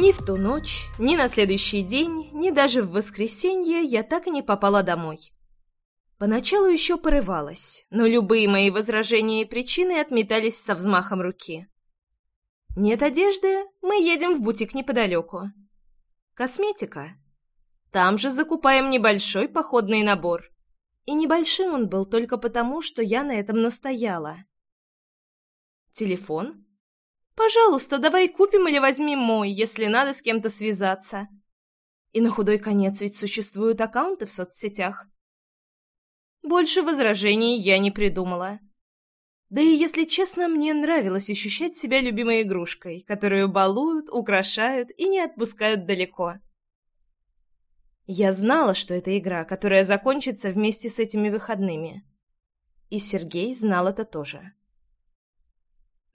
Ни в ту ночь, ни на следующий день, ни даже в воскресенье я так и не попала домой. Поначалу еще порывалась, но любые мои возражения и причины отметались со взмахом руки. Нет одежды, мы едем в бутик неподалеку. Косметика. Там же закупаем небольшой походный набор. И небольшим он был только потому, что я на этом настояла. Телефон? Пожалуйста, давай купим или возьми мой, если надо с кем-то связаться. И на худой конец ведь существуют аккаунты в соцсетях. Больше возражений я не придумала. Да и, если честно, мне нравилось ощущать себя любимой игрушкой, которую балуют, украшают и не отпускают далеко. Я знала, что это игра, которая закончится вместе с этими выходными. И Сергей знал это тоже.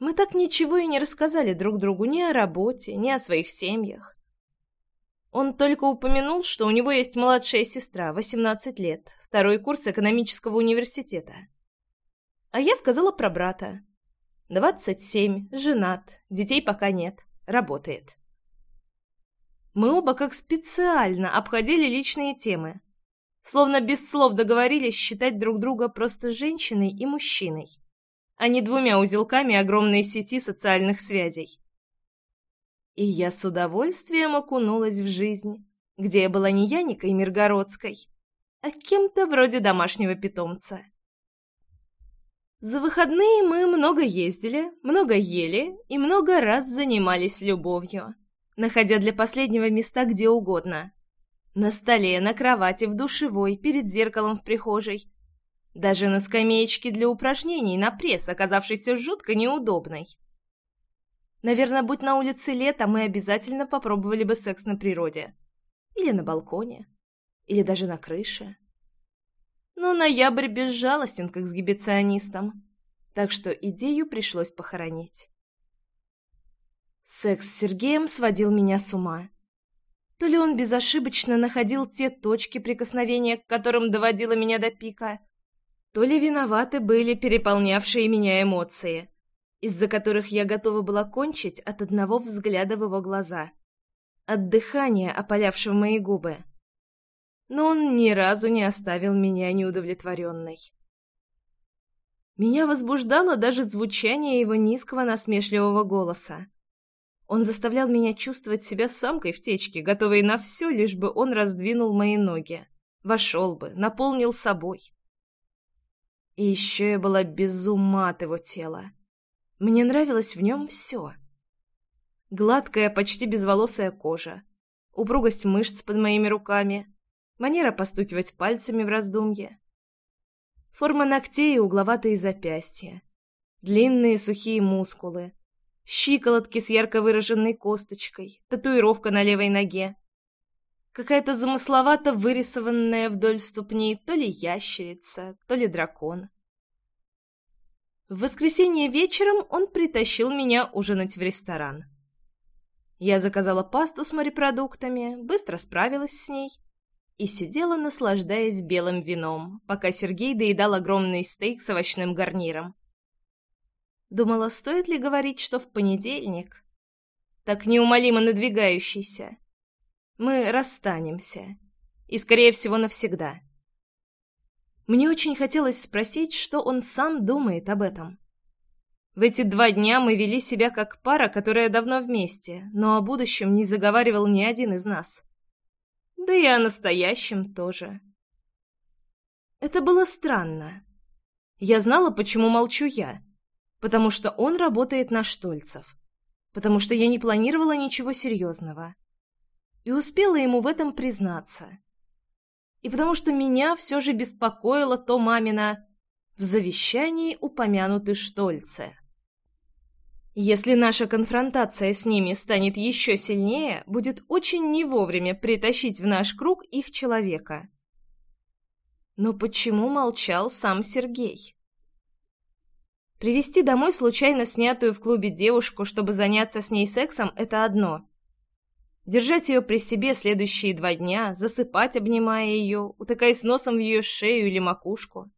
Мы так ничего и не рассказали друг другу ни о работе, ни о своих семьях. Он только упомянул, что у него есть младшая сестра, 18 лет, второй курс экономического университета. А я сказала про брата. 27, женат, детей пока нет, работает. Мы оба как специально обходили личные темы. Словно без слов договорились считать друг друга просто женщиной и мужчиной, а не двумя узелками огромной сети социальных связей. И я с удовольствием окунулась в жизнь, где я была не Яникой Миргородской, а кем-то вроде домашнего питомца. За выходные мы много ездили, много ели и много раз занимались любовью, находя для последнего места где угодно. На столе, на кровати, в душевой, перед зеркалом в прихожей. Даже на скамеечке для упражнений на пресс, оказавшейся жутко неудобной. Наверное, будь на улице лето, мы обязательно попробовали бы секс на природе. Или на балконе. Или даже на крыше. Но ноябрь безжалостен к эксгибиционистам, так что идею пришлось похоронить. Секс с Сергеем сводил меня с ума. То ли он безошибочно находил те точки прикосновения, к которым доводило меня до пика, то ли виноваты были переполнявшие меня эмоции, из-за которых я готова была кончить от одного взгляда в его глаза, от дыхания, опалявшего мои губы но он ни разу не оставил меня неудовлетворенной. Меня возбуждало даже звучание его низкого насмешливого голоса. Он заставлял меня чувствовать себя самкой в течке, готовой на все, лишь бы он раздвинул мои ноги, вошел бы, наполнил собой. И еще я была без ума от его тела. Мне нравилось в нем все. Гладкая, почти безволосая кожа, упругость мышц под моими руками, манера постукивать пальцами в раздумье. Форма ногтей и угловатые запястья, длинные сухие мускулы, щиколотки с ярко выраженной косточкой, татуировка на левой ноге. Какая-то замысловато вырисованная вдоль ступней то ли ящерица, то ли дракон. В воскресенье вечером он притащил меня ужинать в ресторан. Я заказала пасту с морепродуктами, быстро справилась с ней — и сидела, наслаждаясь белым вином, пока Сергей доедал огромный стейк с овощным гарниром. Думала, стоит ли говорить, что в понедельник, так неумолимо надвигающийся, мы расстанемся, и, скорее всего, навсегда. Мне очень хотелось спросить, что он сам думает об этом. В эти два дня мы вели себя как пара, которая давно вместе, но о будущем не заговаривал ни один из нас. Да и о настоящем тоже. Это было странно. Я знала, почему молчу я. Потому что он работает на Штольцев. Потому что я не планировала ничего серьезного. И успела ему в этом признаться. И потому что меня все же беспокоило то мамина «в завещании упомянуты Штольце». Если наша конфронтация с ними станет еще сильнее, будет очень не вовремя притащить в наш круг их человека. Но почему молчал сам Сергей? Привести домой случайно снятую в клубе девушку, чтобы заняться с ней сексом, это одно. Держать ее при себе следующие два дня, засыпать, обнимая ее, утыкаясь носом в ее шею или макушку.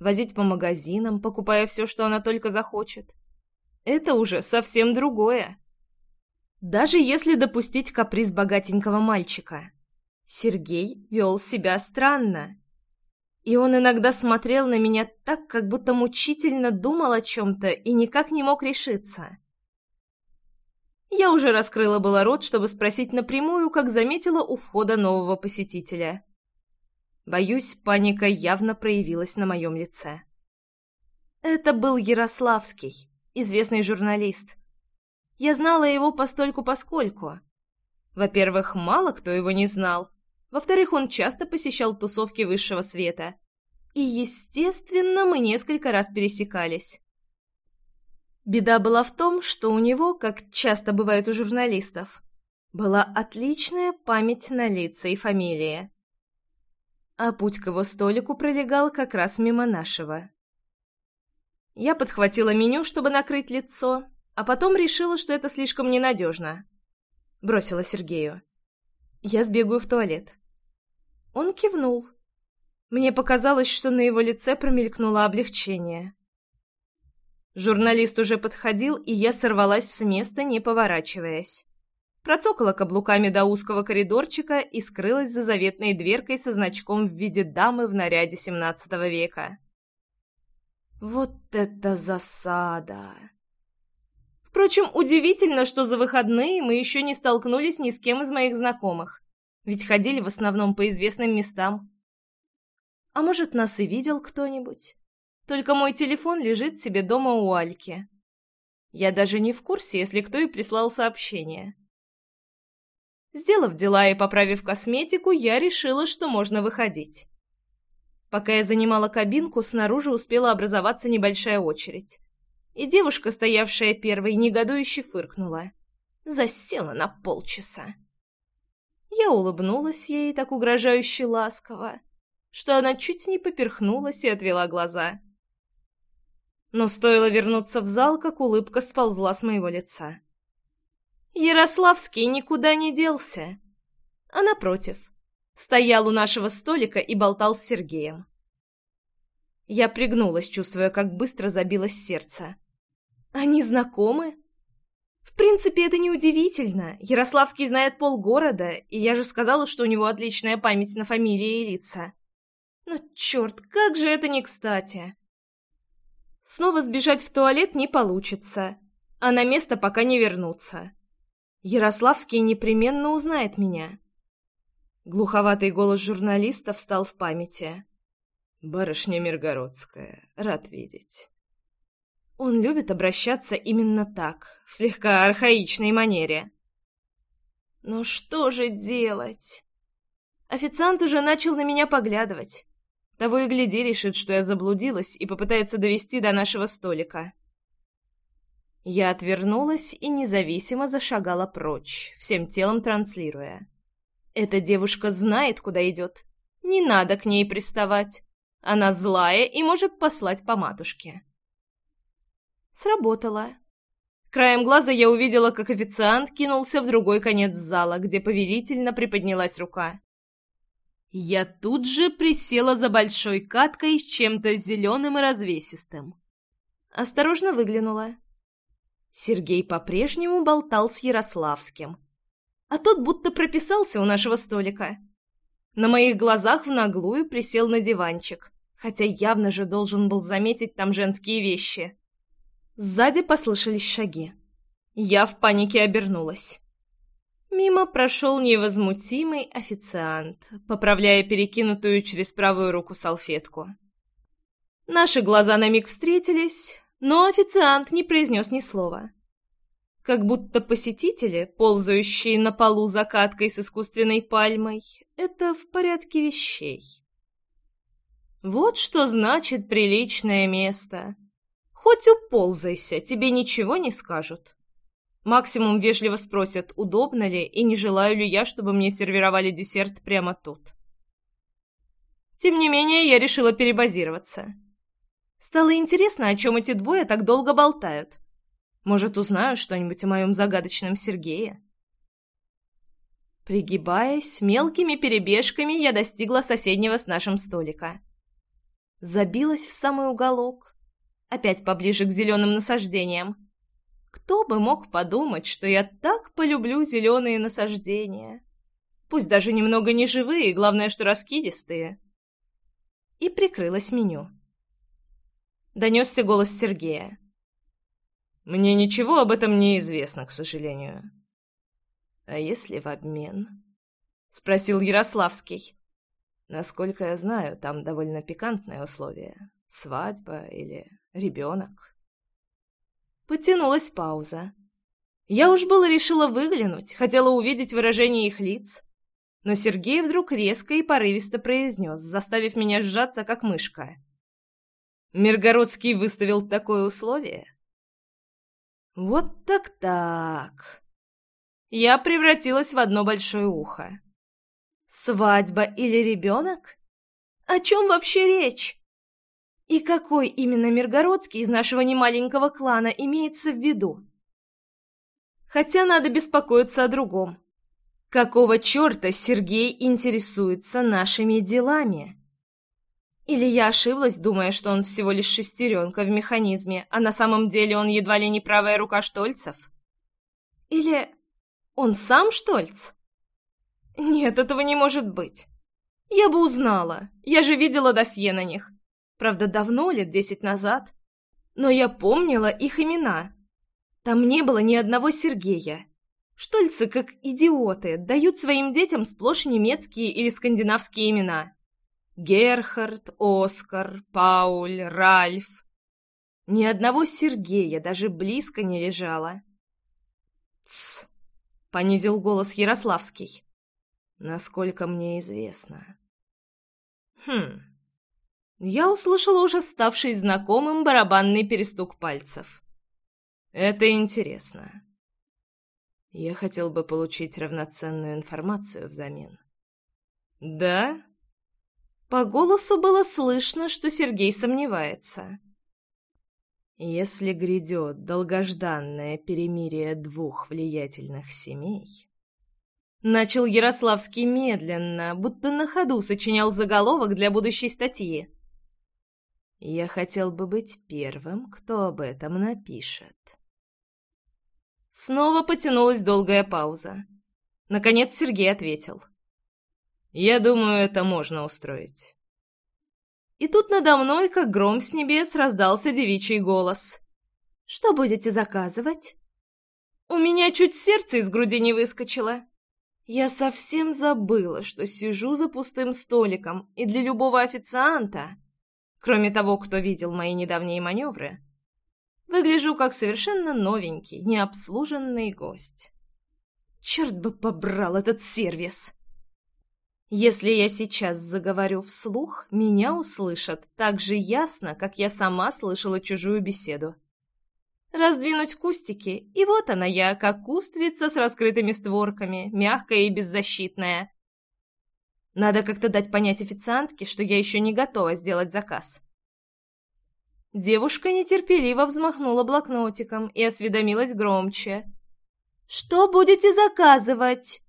Возить по магазинам, покупая все, что она только захочет – это уже совсем другое. Даже если допустить каприз богатенького мальчика, Сергей вел себя странно. И он иногда смотрел на меня так, как будто мучительно думал о чем-то и никак не мог решиться. Я уже раскрыла было рот, чтобы спросить напрямую, как заметила у входа нового посетителя. Боюсь, паника явно проявилась на моем лице. Это был Ярославский, известный журналист. Я знала его постольку-поскольку. Во-первых, мало кто его не знал. Во-вторых, он часто посещал тусовки высшего света. И, естественно, мы несколько раз пересекались. Беда была в том, что у него, как часто бывает у журналистов, была отличная память на лица и фамилии. А путь к его столику пролегал как раз мимо нашего. Я подхватила меню, чтобы накрыть лицо, а потом решила, что это слишком ненадежно. Бросила Сергею. «Я сбегаю в туалет». Он кивнул. Мне показалось, что на его лице промелькнуло облегчение. Журналист уже подходил, и я сорвалась с места, не поворачиваясь. Процокала каблуками до узкого коридорчика и скрылась за заветной дверкой со значком в виде дамы в наряде XVII века. Вот это засада! Впрочем, удивительно, что за выходные мы еще не столкнулись ни с кем из моих знакомых, ведь ходили в основном по известным местам. А может, нас и видел кто-нибудь? Только мой телефон лежит себе дома у Альки. Я даже не в курсе, если кто и прислал сообщение. Сделав дела и поправив косметику, я решила, что можно выходить. Пока я занимала кабинку, снаружи успела образоваться небольшая очередь. И девушка, стоявшая первой, негодующе фыркнула. Засела на полчаса. Я улыбнулась ей так угрожающе ласково, что она чуть не поперхнулась и отвела глаза. Но стоило вернуться в зал, как улыбка сползла с моего лица. Ярославский никуда не делся, а напротив, стоял у нашего столика и болтал с Сергеем. Я пригнулась, чувствуя, как быстро забилось сердце. Они знакомы? В принципе, это неудивительно. Ярославский знает полгорода, и я же сказала, что у него отличная память на фамилии и лица. Но черт, как же это не кстати. Снова сбежать в туалет не получится, а на место пока не вернуться. Ярославский непременно узнает меня. Глуховатый голос журналиста встал в памяти. «Барышня Миргородская, рад видеть». Он любит обращаться именно так, в слегка архаичной манере. Но что же делать? Официант уже начал на меня поглядывать. Того и гляди, решит, что я заблудилась, и попытается довести до нашего столика. Я отвернулась и независимо зашагала прочь, всем телом транслируя. Эта девушка знает, куда идет. Не надо к ней приставать. Она злая и может послать по матушке. Сработало. Краем глаза я увидела, как официант кинулся в другой конец зала, где повелительно приподнялась рука. Я тут же присела за большой каткой с чем-то зеленым и развесистым. Осторожно выглянула. Сергей по-прежнему болтал с Ярославским. А тот будто прописался у нашего столика. На моих глазах в наглую присел на диванчик, хотя явно же должен был заметить там женские вещи. Сзади послышались шаги. Я в панике обернулась. Мимо прошел невозмутимый официант, поправляя перекинутую через правую руку салфетку. Наши глаза на миг встретились, но официант не произнес ни слова. Как будто посетители, ползающие на полу закаткой с искусственной пальмой, это в порядке вещей. Вот что значит приличное место. Хоть уползайся, тебе ничего не скажут. Максимум вежливо спросят, удобно ли и не желаю ли я, чтобы мне сервировали десерт прямо тут. Тем не менее, я решила перебазироваться. Стало интересно, о чем эти двое так долго болтают. Может, узнаю что-нибудь о моем загадочном Сергее? Пригибаясь, мелкими перебежками я достигла соседнего с нашим столика. Забилась в самый уголок, опять поближе к зеленым насаждениям Кто бы мог подумать, что я так полюблю зеленые насаждения? Пусть даже немного неживые, главное, что раскидистые. И прикрылось меню. Донесся голос Сергея. «Мне ничего об этом не известно, к сожалению». «А если в обмен?» — спросил Ярославский. «Насколько я знаю, там довольно пикантное условие. Свадьба или ребенок». Потянулась пауза. Я уж было решила выглянуть, хотела увидеть выражение их лиц. Но Сергей вдруг резко и порывисто произнес, заставив меня сжаться, как мышка. Миргородский выставил такое условие? Вот так-так. Я превратилась в одно большое ухо. Свадьба или ребенок? О чем вообще речь? И какой именно Миргородский из нашего немаленького клана имеется в виду? Хотя надо беспокоиться о другом. Какого черта Сергей интересуется нашими делами? Или я ошиблась, думая, что он всего лишь шестеренка в механизме, а на самом деле он едва ли не правая рука Штольцев? Или он сам Штольц? Нет, этого не может быть. Я бы узнала. Я же видела досье на них. Правда, давно, лет десять назад. Но я помнила их имена. Там не было ни одного Сергея. Штольцы, как идиоты, дают своим детям сплошь немецкие или скандинавские имена. Герхард, Оскар, Пауль, Ральф. Ни одного Сергея даже близко не лежало. «Тсс!» — понизил голос Ярославский. «Насколько мне известно». «Хм...» я услышала уже ставший знакомым барабанный перестук пальцев. «Это интересно. Я хотел бы получить равноценную информацию взамен». «Да?» По голосу было слышно, что Сергей сомневается. «Если грядет долгожданное перемирие двух влиятельных семей...» Начал Ярославский медленно, будто на ходу сочинял заголовок для будущей статьи. Я хотел бы быть первым, кто об этом напишет. Снова потянулась долгая пауза. Наконец Сергей ответил. «Я думаю, это можно устроить». И тут надо мной, как гром с небес, раздался девичий голос. «Что будете заказывать?» У меня чуть сердце из груди не выскочило. Я совсем забыла, что сижу за пустым столиком, и для любого официанта кроме того, кто видел мои недавние маневры, выгляжу как совершенно новенький, необслуженный гость. Черт бы побрал этот сервис! Если я сейчас заговорю вслух, меня услышат так же ясно, как я сама слышала чужую беседу. Раздвинуть кустики, и вот она я, как устрица с раскрытыми створками, мягкая и беззащитная, надо как-то дать понять официантке, что я еще не готова сделать заказ. Девушка нетерпеливо взмахнула блокнотиком и осведомилась громче. «Что будете заказывать?»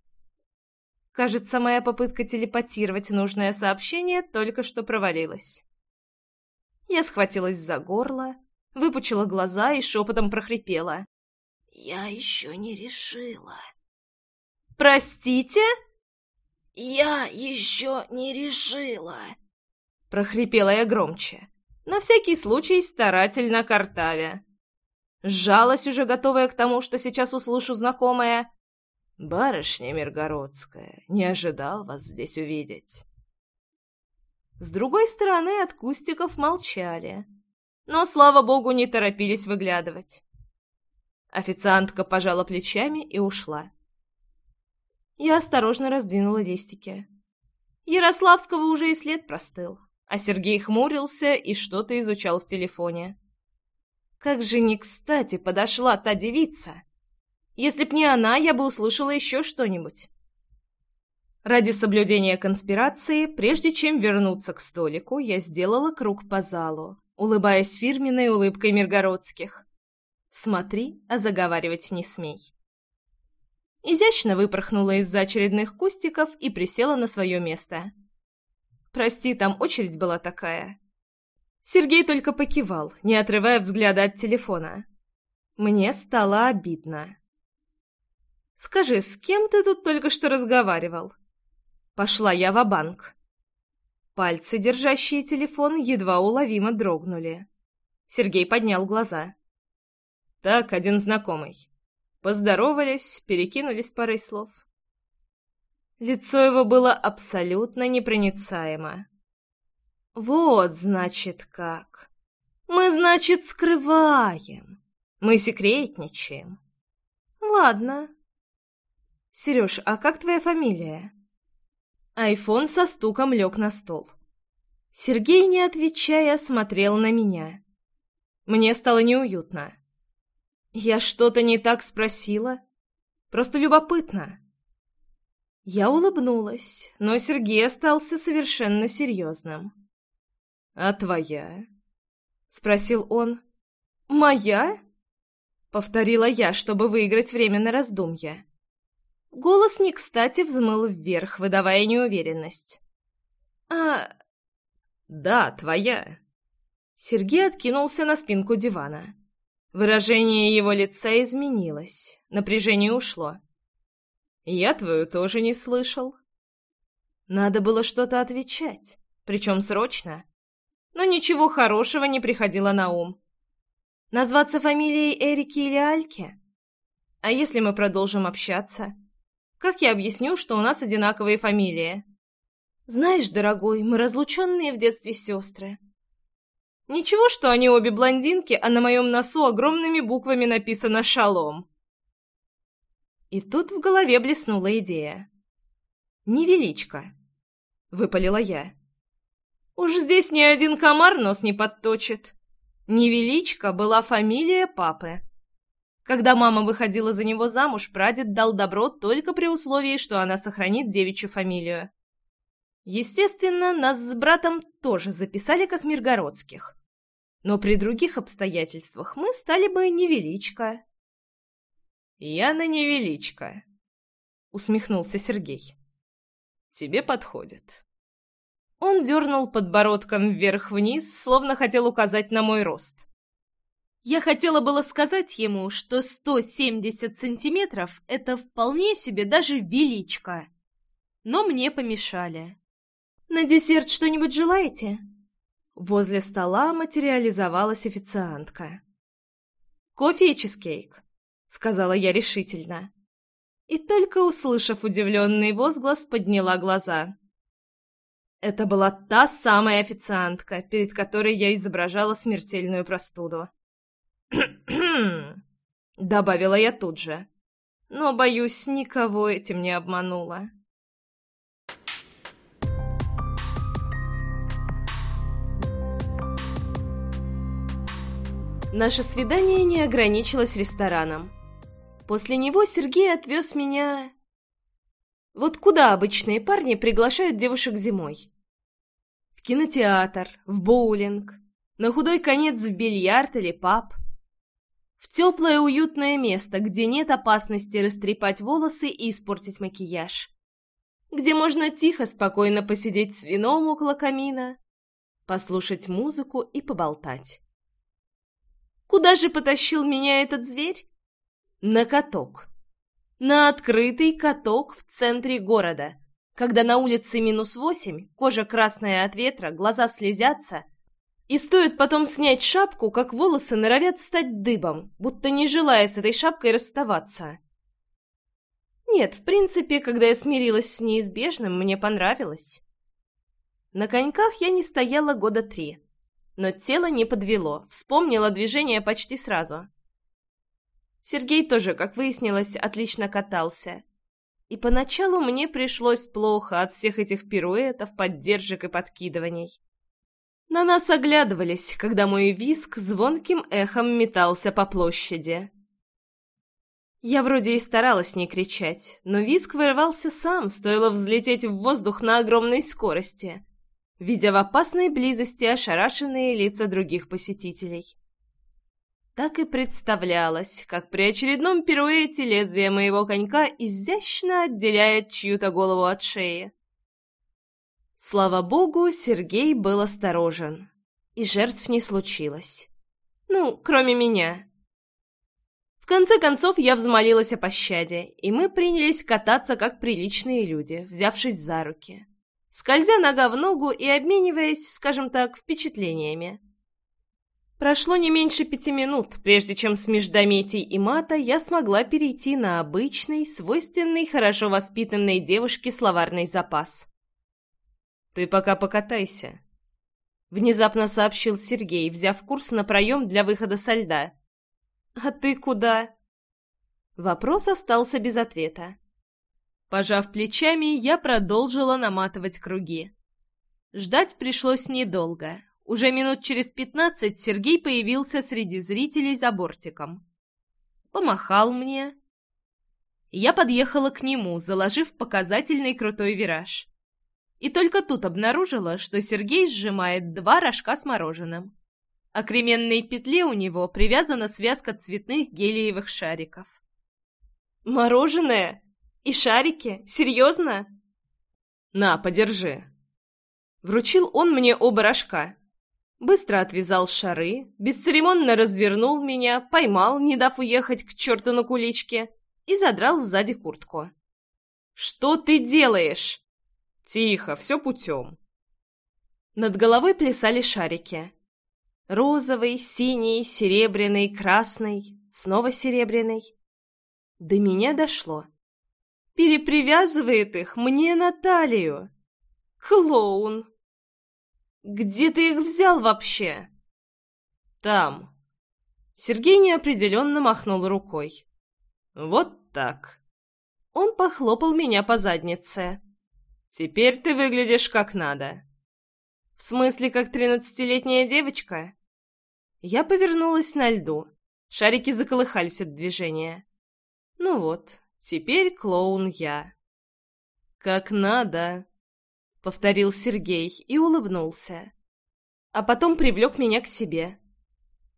Кажется, моя попытка телепатировать нужное сообщение только что провалилась. Я схватилась за горло, выпучила глаза и шепотом прохрипела. «Я еще не решила». «Простите?» «Я еще не решила!» Прохрипела я громче, на всякий случай старательно картавя. Сжалась уже, готовая к тому, что сейчас услышу знакомое. «Барышня Миргородская, не ожидал вас здесь увидеть». С другой стороны от кустиков молчали, но, слава богу, не торопились выглядывать. Официантка пожала плечами и ушла. Я осторожно раздвинула листики. Ярославского уже и след простыл, а Сергей хмурился и что-то изучал в телефоне. Как же не кстати подошла та девица! Если б не она, я бы услышала еще что-нибудь. Ради соблюдения конспирации, прежде чем вернуться к столику, я сделала круг по залу, улыбаясь фирменной улыбкой Миргородских. «Смотри, а заговаривать не смей» изящно выпорхнула из-за очередных кустиков и присела на свое место. «Прости, там очередь была такая». Сергей только покивал, не отрывая взгляда от телефона. Мне стало обидно. «Скажи, с кем ты тут только что разговаривал?» Пошла я в банк Пальцы, держащие телефон, едва уловимо дрогнули. Сергей поднял глаза. «Так, один знакомый. Поздоровались, перекинулись парой слов». Лицо его было абсолютно непроницаемо. «Вот, значит, как. Мы, значит, скрываем. Мы секретничаем. Ладно. Сереж, а как твоя фамилия?» Айфон со стуком лег на стол. Сергей, не отвечая, смотрел на меня. Мне стало неуютно. Я что-то не так спросила? Просто любопытно. Я улыбнулась, но Сергей остался совершенно серьезным. «А твоя?» — спросил он. «Моя?» — повторила я, чтобы выиграть время на раздумья. Голос не кстати взмыл вверх, выдавая неуверенность. «А...» «Да, твоя». Сергей откинулся на спинку дивана. Выражение его лица изменилось, напряжение ушло. «Я твою тоже не слышал». Надо было что-то отвечать, причем срочно. Но ничего хорошего не приходило на ум. Назваться фамилией Эрики или Альки? А если мы продолжим общаться? Как я объясню, что у нас одинаковые фамилии? Знаешь, дорогой, мы разлученные в детстве сестры. Ничего, что они обе блондинки, а на моем носу огромными буквами написано «Шалом». И тут в голове блеснула идея. «Невеличко», — выпалила я. «Уж здесь ни один комар нос не подточит. Невеличко была фамилия папы. Когда мама выходила за него замуж, прадед дал добро только при условии, что она сохранит девичью фамилию. Естественно, нас с братом тоже записали как Миргородских. Но при других обстоятельствах мы стали бы невеличко. «Яна невеличко», — усмехнулся Сергей. «Тебе подходит». Он дернул подбородком вверх-вниз, словно хотел указать на мой рост. Я хотела было сказать ему, что 170 сантиметров — это вполне себе даже величко. Но мне помешали. «На десерт что-нибудь желаете?» Возле стола материализовалась официантка. «Кофе и чизкейк», — сказала я решительно. И только услышав удивленный возглас, подняла глаза. Это была та самая официантка, перед которой я изображала смертельную простуду. добавила я тут же. Но, боюсь, никого этим не обманула. Наше свидание не ограничилось рестораном. После него Сергей отвез меня... Вот куда обычные парни приглашают девушек зимой? В кинотеатр, в боулинг, на худой конец в бильярд или паб – в теплое уютное место, где нет опасности растрепать волосы и испортить макияж. Где можно тихо, спокойно посидеть с вином около камина, послушать музыку и поболтать. Куда же потащил меня этот зверь? На каток. На открытый каток в центре города, когда на улице минус восемь, кожа красная от ветра, глаза слезятся — и стоит потом снять шапку, как волосы норовят стать дыбом, будто не желая с этой шапкой расставаться. Нет, в принципе, когда я смирилась с неизбежным, мне понравилось. На коньках я не стояла года три, но тело не подвело, вспомнила движение почти сразу. Сергей тоже, как выяснилось, отлично катался. И поначалу мне пришлось плохо от всех этих пируэтов, поддержек и подкидываний. На нас оглядывались, когда мой виск звонким эхом метался по площади. Я вроде и старалась не кричать, но виск вырывался сам, стоило взлететь в воздух на огромной скорости, видя в опасной близости ошарашенные лица других посетителей. Так и представлялось, как при очередном пируэте лезвие моего конька изящно отделяет чью-то голову от шеи. Слава богу, Сергей был осторожен, и жертв не случилось. Ну, кроме меня. конце концов я взмолилась о пощаде, и мы принялись кататься как приличные люди, взявшись за руки, скользя нога в ногу и обмениваясь, скажем так, впечатлениями. Прошло не меньше пяти минут, прежде чем с междометий и мата я смогла перейти на обычный, свойственный хорошо воспитанной девушке словарный запас. «Ты пока покатайся», — внезапно сообщил Сергей, взяв курс на проем для выхода со льда. «А ты куда?» Вопрос остался без ответа. Пожав плечами, я продолжила наматывать круги. Ждать пришлось недолго. Уже минут через пятнадцать Сергей появился среди зрителей за бортиком. Помахал мне. Я подъехала к нему, заложив показательный крутой вираж. И только тут обнаружила, что Сергей сжимает два рожка с мороженым. А к ременной петле у него привязана связка цветных гелиевых шариков. «Мороженое? И шарики? Серьезно?» «На, подержи». Вручил он мне оба рожка, Быстро отвязал шары, бесцеремонно развернул меня, поймал, не дав уехать к черту на куличке, и задрал сзади куртку. «Что ты делаешь?» «Тихо, все путем». Над головой плясали шарики. Розовый, синий, серебряный, красный, снова серебряный. До меня дошло. Перепривязывает их мне на талию. Клоун! Где ты их взял вообще?» «Там». Сергей неопределенно махнул рукой. «Вот так». Он похлопал меня по заднице. «Теперь ты выглядишь как надо». «В смысле, как тринадцатилетняя девочка?» Я повернулась на льду. Шарики заколыхались от движения. «Ну вот, теперь клоун я». «Как надо», — повторил Сергей и улыбнулся. А потом привлек меня к себе.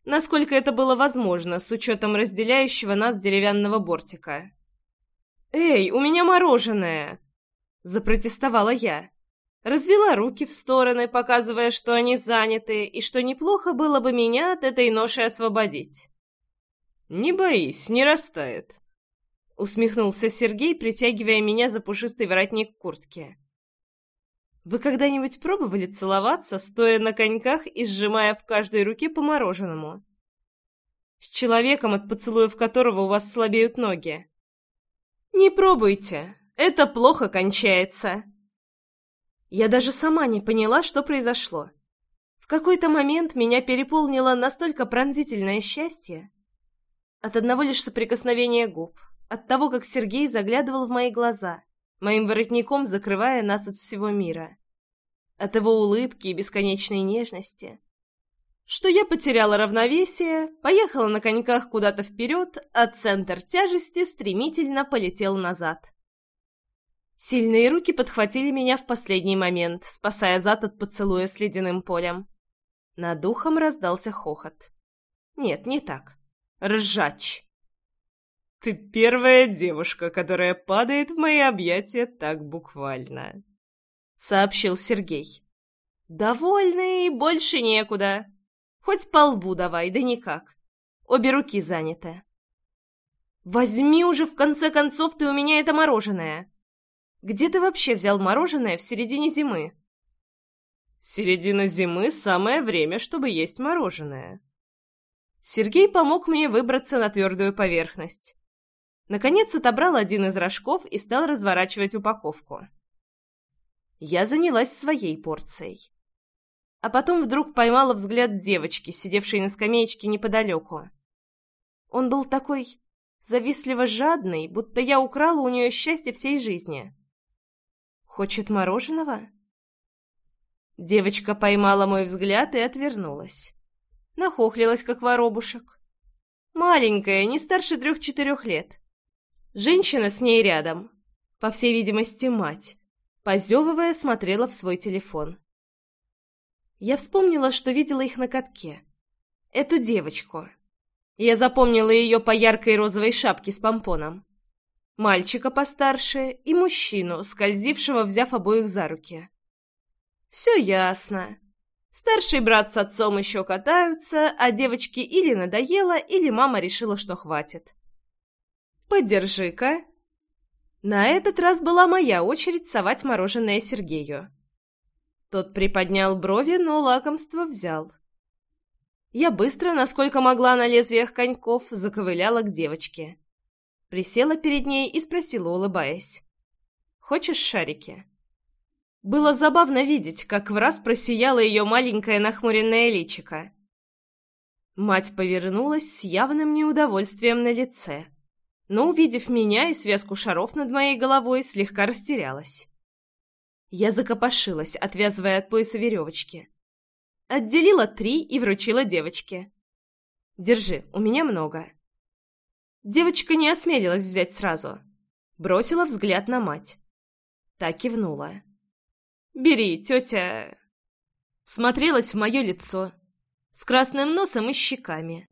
Насколько это было возможно, с учетом разделяющего нас деревянного бортика. «Эй, у меня мороженое!» — запротестовала я. Развела руки в стороны, показывая, что они заняты, и что неплохо было бы меня от этой ноши освободить. «Не боись, не растает», — усмехнулся Сергей, притягивая меня за пушистый воротник куртки. Вы когда-нибудь пробовали целоваться, стоя на коньках и сжимая в каждой руке по мороженому? С человеком, от поцелуев которого у вас слабеют ноги. Не пробуйте, это плохо кончается. Я даже сама не поняла, что произошло. В какой-то момент меня переполнило настолько пронзительное счастье. От одного лишь соприкосновения губ, от того, как Сергей заглядывал в мои глаза, моим воротником закрывая нас от всего мира от его улыбки и бесконечной нежности, что я потеряла равновесие, поехала на коньках куда-то вперед, а центр тяжести стремительно полетел назад. Сильные руки подхватили меня в последний момент, спасая зад от поцелуя с ледяным полем. Над ухом раздался хохот. Нет, не так. Ржач. «Ты первая девушка, которая падает в мои объятия так буквально», сообщил Сергей. «Довольный, больше некуда. Хоть по лбу давай, да никак. Обе руки заняты». «Возьми уже, в конце концов, ты у меня это мороженое. Где ты вообще взял мороженое в середине зимы?» «Середина зимы — самое время, чтобы есть мороженое». Сергей помог мне выбраться на твердую поверхность. Наконец отобрал один из рожков и стал разворачивать упаковку я занялась своей порцией. А потом вдруг поймала взгляд девочки, сидевшей на скамеечке неподалеку. Он был такой завистливо жадный, будто я украла у нее счастье всей жизни. «Хочет мороженого?» Девочка поймала мой взгляд и отвернулась. Нахохлилась, как воробушек. Маленькая, не старше трех-четырех лет. Женщина с ней рядом. По всей видимости, мать позевывая, смотрела в свой телефон. Я вспомнила, что видела их на катке. Эту девочку. Я запомнила ее по яркой розовой шапке с помпоном. Мальчика постарше и мужчину, скользившего, взяв обоих за руки. Все ясно. Старший брат с отцом еще катаются, а девочке или надоело, или мама решила, что хватит. «Подержи-ка». На этот раз была моя очередь совать мороженое Сергею. Тот приподнял брови, но лакомство взял. Я быстро, насколько могла на лезвиях коньков, заковыляла к девочке. Присела перед ней и спросила, улыбаясь. «Хочешь шарики?» Было забавно видеть, как в раз просияло ее маленькое нахмуренное личико. Мать повернулась с явным неудовольствием на лице, но, увидев меня и связку шаров над моей головой, слегка растерялась. Я закопошилась, отвязывая от пояса веревочки. Отделила три и вручила девочке. «Держи, у меня много». Девочка не осмелилась взять сразу. Бросила взгляд на мать. Та кивнула. «Бери, тетя...» Смотрелась в мое лицо. С красным носом и щеками.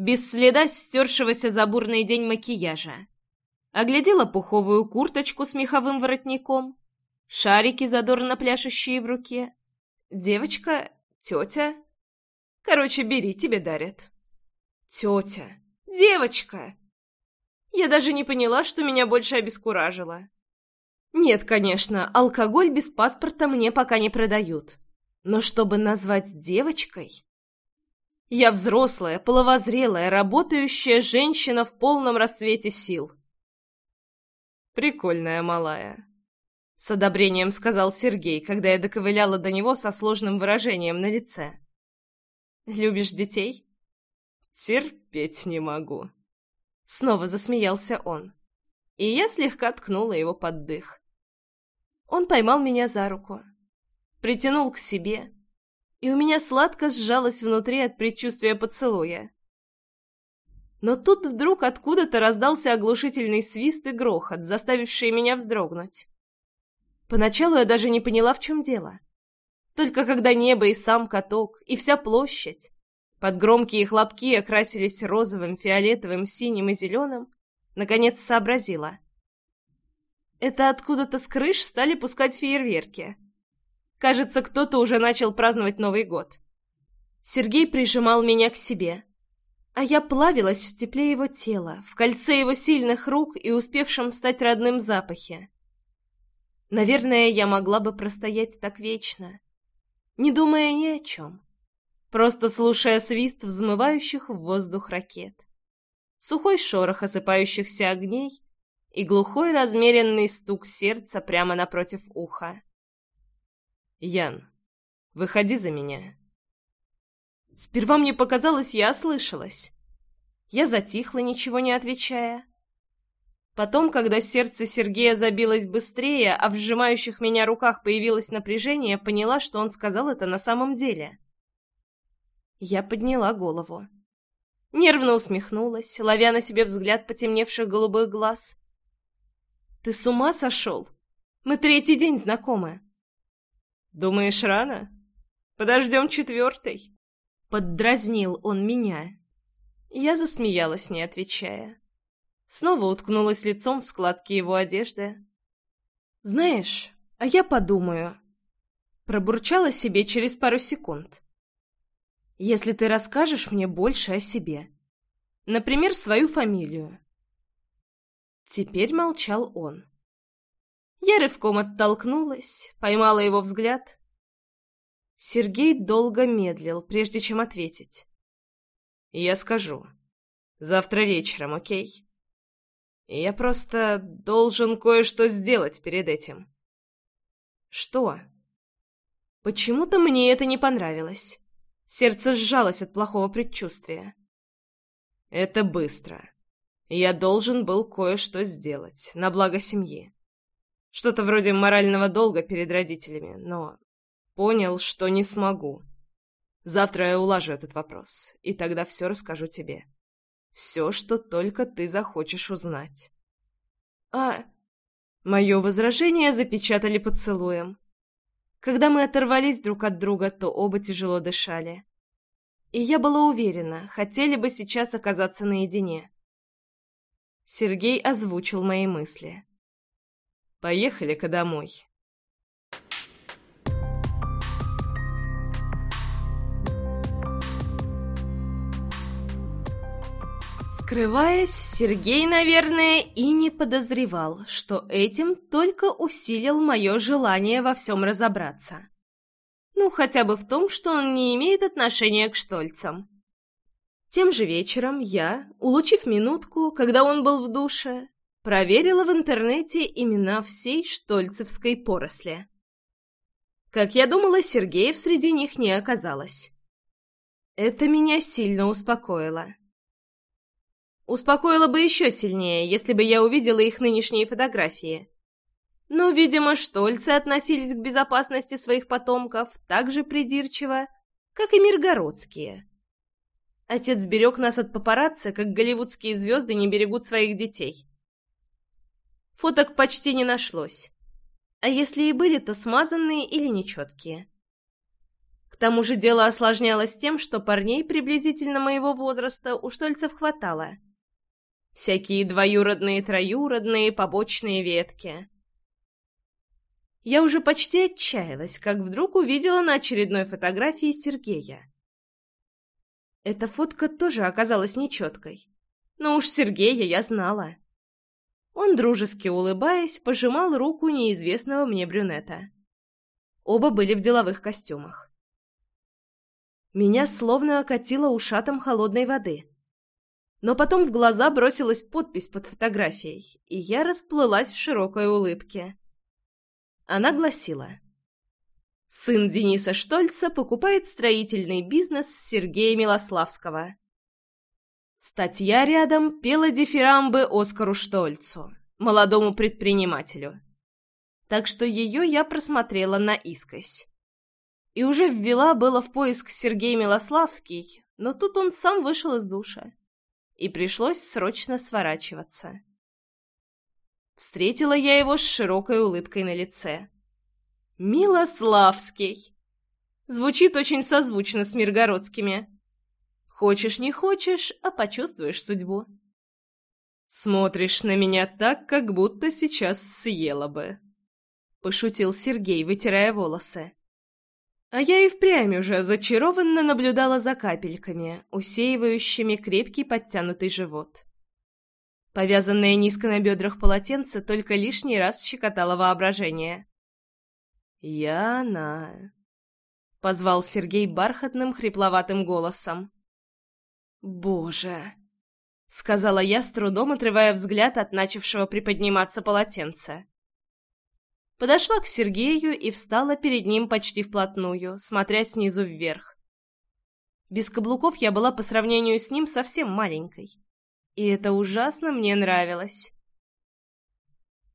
Без следа стершегося за бурный день макияжа. Оглядела пуховую курточку с меховым воротником. Шарики, задорно пляшущие в руке. Девочка Тетя? Короче, бери, тебе дарят. Тетя. Девочка. Я даже не поняла, что меня больше обескуражило. Нет, конечно, алкоголь без паспорта мне пока не продают. Но чтобы назвать девочкой... Я взрослая, половозрелая, работающая женщина в полном расцвете сил. Прикольная малая. С одобрением сказал Сергей, когда я доковыляла до него со сложным выражением на лице. «Любишь детей?» «Терпеть не могу». Снова засмеялся он. И я слегка ткнула его под дых. Он поймал меня за руку. Притянул к себе. И у меня сладко сжалось внутри от предчувствия поцелуя. Но тут вдруг откуда-то раздался оглушительный свист и грохот, заставивший меня вздрогнуть. Поначалу я даже не поняла, в чем дело. Только когда небо и сам каток, и вся площадь под громкие хлопки окрасились розовым, фиолетовым, синим и зеленым, наконец сообразила. Это откуда-то с крыш стали пускать фейерверки. Кажется, кто-то уже начал праздновать Новый год. Сергей прижимал меня к себе, а я плавилась в тепле его тела, в кольце его сильных рук и успевшем стать родным запахе. Наверное, я могла бы простоять так вечно, не думая ни о чем, просто слушая свист взмывающих в воздух ракет, сухой шорох осыпающихся огней и глухой размеренный стук сердца прямо напротив уха. «Ян, выходи за меня». Сперва мне показалось, я ослышалась. Я затихла, ничего не отвечая. Потом, когда сердце Сергея забилось быстрее, а в сжимающих меня руках появилось напряжение, поняла, что он сказал это на самом деле. Я подняла голову. Нервно усмехнулась, ловя на себе взгляд потемневших голубых глаз. «Ты с ума сошел? Мы третий день знакомы». «Думаешь, рано? Подождем четвертый?» Поддразнил он меня. Я засмеялась, не отвечая. Снова уткнулась лицом в складки его одежды. «Знаешь, а я подумаю». Пробурчала себе через пару секунд. «Если ты расскажешь мне больше о себе. Например, свою фамилию». Теперь молчал он. Я рывком оттолкнулась, поймала его взгляд. Сергей долго медлил, прежде чем ответить. «Я скажу. Завтра вечером, окей?» Я просто должен кое-что сделать перед этим. Что? Почему-то мне это не понравилось. Сердце сжалось от плохого предчувствия. Это быстро. Я должен был кое-что сделать, на благо семьи. Что-то вроде морального долга перед родителями, но понял, что не смогу. Завтра я улажу этот вопрос, и тогда все расскажу тебе. Все, что только ты захочешь узнать. А... Мое возражение запечатали поцелуем. Когда мы оторвались друг от друга, то оба тяжело дышали. И я была уверена, хотели бы сейчас оказаться наедине. Сергей озвучил мои мысли. «Поехали-ка домой». скрываясь, Сергей, наверное, и не подозревал, что этим только усилил мое желание во всем разобраться. Ну, хотя бы в том, что он не имеет отношения к Штольцам. Тем же вечером я, улучив минутку, когда он был в душе, проверила в интернете имена всей штольцевской поросли. Как я думала, Сергеев среди них не оказалось. Это меня сильно успокоило. Успокоило бы еще сильнее, если бы я увидела их нынешние фотографии. Но, видимо, штольцы относились к безопасности своих потомков так же придирчиво, как и миргородские. Отец берег нас от папарацци, как голливудские звезды не берегут своих детей. Фоток почти не нашлось. А если и были, то смазанные или нечеткие. К тому же дело осложнялось тем, что парней приблизительно моего возраста у Штольцев хватало. Всякие двоюродные, троюродные, побочные ветки. Я уже почти отчаялась, как вдруг увидела на очередной фотографии Сергея. Эта фотка тоже оказалась нечеткой. Но уж Сергея я знала. Он, дружески улыбаясь, пожимал руку неизвестного мне брюнета. Оба были в деловых костюмах. Меня словно окатило ушатом холодной воды. Но потом в глаза бросилась подпись под фотографией, и я расплылась в широкой улыбке. Она гласила Сын Дениса Штольца покупает строительный бизнес Сергея Милославского. Статья рядом пела дифирамбы Оскару Штольцу, молодому предпринимателю. Так что ее я просмотрела наискось. И уже ввела было в поиск Сергей Милославский, но тут он сам вышел из душа. И пришлось срочно сворачиваться. Встретила я его с широкой улыбкой на лице. Милославский. Звучит очень созвучно с миргородскими. Хочешь, не хочешь, а почувствуешь судьбу. Смотришь на меня так, как будто сейчас съела бы. Пошутил Сергей, вытирая волосы. А я и впрямь уже зачарованно наблюдала за капельками, усеивающими крепкий подтянутый живот. Повязанное низко на бедрах полотенце только лишний раз щекотало воображение. «Яна!» — позвал Сергей бархатным, хрипловатым голосом. «Боже!» — сказала я, с трудом отрывая взгляд от начавшего приподниматься полотенца. Подошла к Сергею и встала перед ним почти вплотную, смотря снизу вверх. Без каблуков я была по сравнению с ним совсем маленькой. И это ужасно мне нравилось.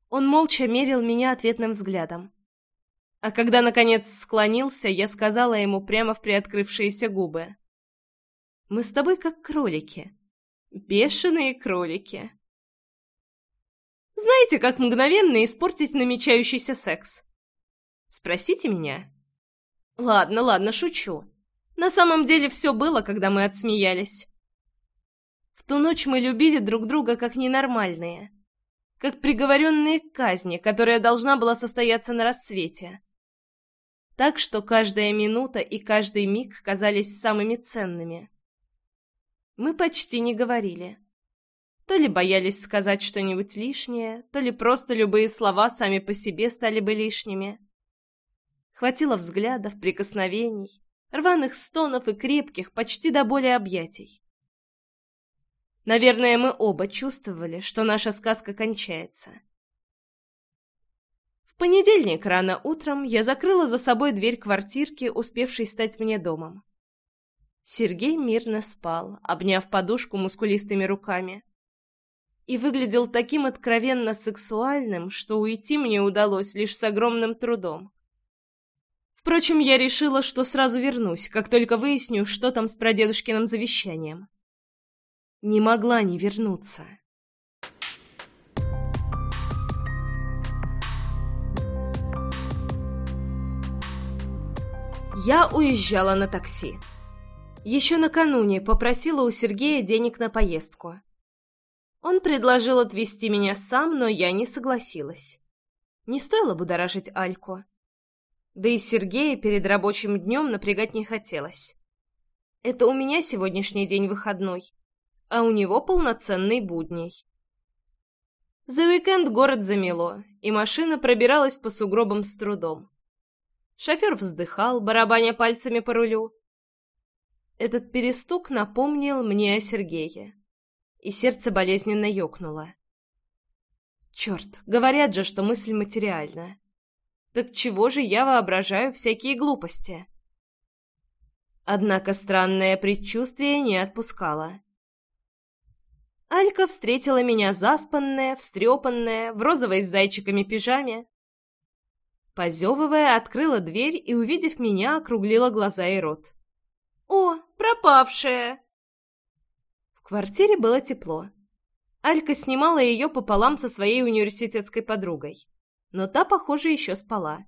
Он молча мерил меня ответным взглядом. А когда, наконец, склонился, я сказала ему прямо в приоткрывшиеся губы. «Мы с тобой как кролики. Бешеные кролики». Знаете, как мгновенно испортить намечающийся секс? Спросите меня. Ладно, ладно, шучу. На самом деле все было, когда мы отсмеялись. В ту ночь мы любили друг друга как ненормальные. Как приговоренные к казни, которая должна была состояться на рассвете так что каждая минута и каждый миг казались самыми ценными. Мы почти не говорили. То ли боялись сказать что-нибудь лишнее, то ли просто любые слова сами по себе стали бы лишними. Хватило взглядов, прикосновений, рваных стонов и крепких, почти до боли объятий. Наверное, мы оба чувствовали, что наша сказка кончается. В понедельник рано утром я закрыла за собой дверь квартирки, успевшей стать мне домом. Сергей мирно спал, обняв подушку мускулистыми руками. И выглядел таким откровенно сексуальным, что уйти мне удалось лишь с огромным трудом. Впрочем, я решила, что сразу вернусь, как только выясню, что там с прадедушкиным завещанием. Не могла не вернуться. Я уезжала на такси. Еще накануне попросила у Сергея денег на поездку. Он предложил отвезти меня сам, но я не согласилась. Не стоило будоражить Альку. Да и Сергея перед рабочим днем напрягать не хотелось. Это у меня сегодняшний день выходной, а у него полноценный будний. За уикенд город замело, и машина пробиралась по сугробам с трудом. Шофер вздыхал, барабаня пальцами по рулю. Этот перестук напомнил мне о Сергее, и сердце болезненно ёкнуло. Черт, говорят же, что мысль материальна. Так чего же я воображаю всякие глупости? Однако странное предчувствие не отпускало. Алька встретила меня заспанная, встрепанная, в розовой с зайчиками пижаме. Позевывая, открыла дверь и, увидев меня, округлила глаза и рот. «О, пропавшая!» В квартире было тепло. Алька снимала ее пополам со своей университетской подругой. Но та, похоже, еще спала.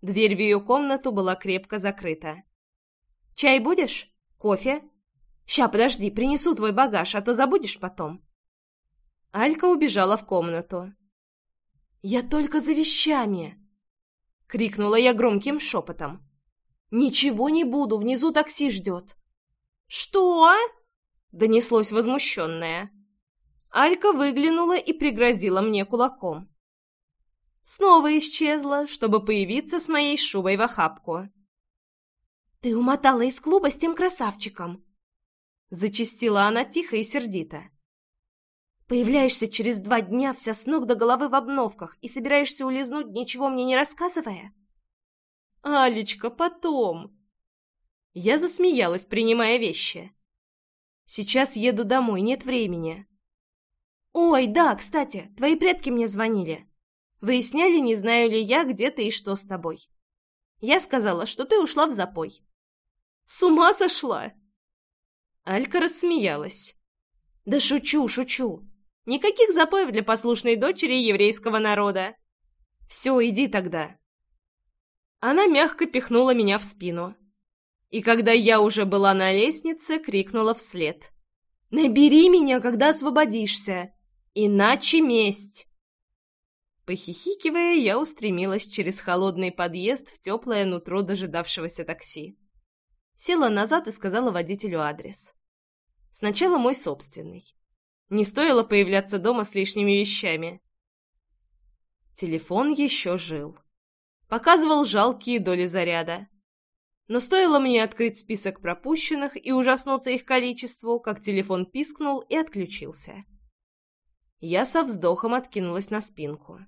Дверь в ее комнату была крепко закрыта. «Чай будешь? Кофе?» «Ща, подожди, принесу твой багаж, а то забудешь потом». Алька убежала в комнату. «Я только за вещами!» — крикнула я громким шепотом. «Ничего не буду, внизу такси ждет». «Что?» — донеслось возмущенное. Алька выглянула и пригрозила мне кулаком. Снова исчезла, чтобы появиться с моей шубой в охапку. «Ты умотала из клуба с тем красавчиком!» Зачистила она тихо и сердито. «Появляешься через два дня вся с ног до головы в обновках и собираешься улизнуть, ничего мне не рассказывая?» «Алечка, потом!» Я засмеялась, принимая вещи. «Сейчас еду домой, нет времени». «Ой, да, кстати, твои предки мне звонили. Выясняли, не знаю ли я, где ты и что с тобой. Я сказала, что ты ушла в запой». «С ума сошла?» Алька рассмеялась. «Да шучу, шучу. Никаких запоев для послушной дочери еврейского народа. Все, иди тогда». Она мягко пихнула меня в спину. И когда я уже была на лестнице, крикнула вслед. «Набери меня, когда освободишься!» Иначе месть!» Похихикивая, я устремилась через холодный подъезд в теплое нутро дожидавшегося такси. Села назад и сказала водителю адрес. Сначала мой собственный. Не стоило появляться дома с лишними вещами. Телефон еще жил. Показывал жалкие доли заряда. Но стоило мне открыть список пропущенных и ужаснуться их количеству, как телефон пискнул и отключился. Я со вздохом откинулась на спинку.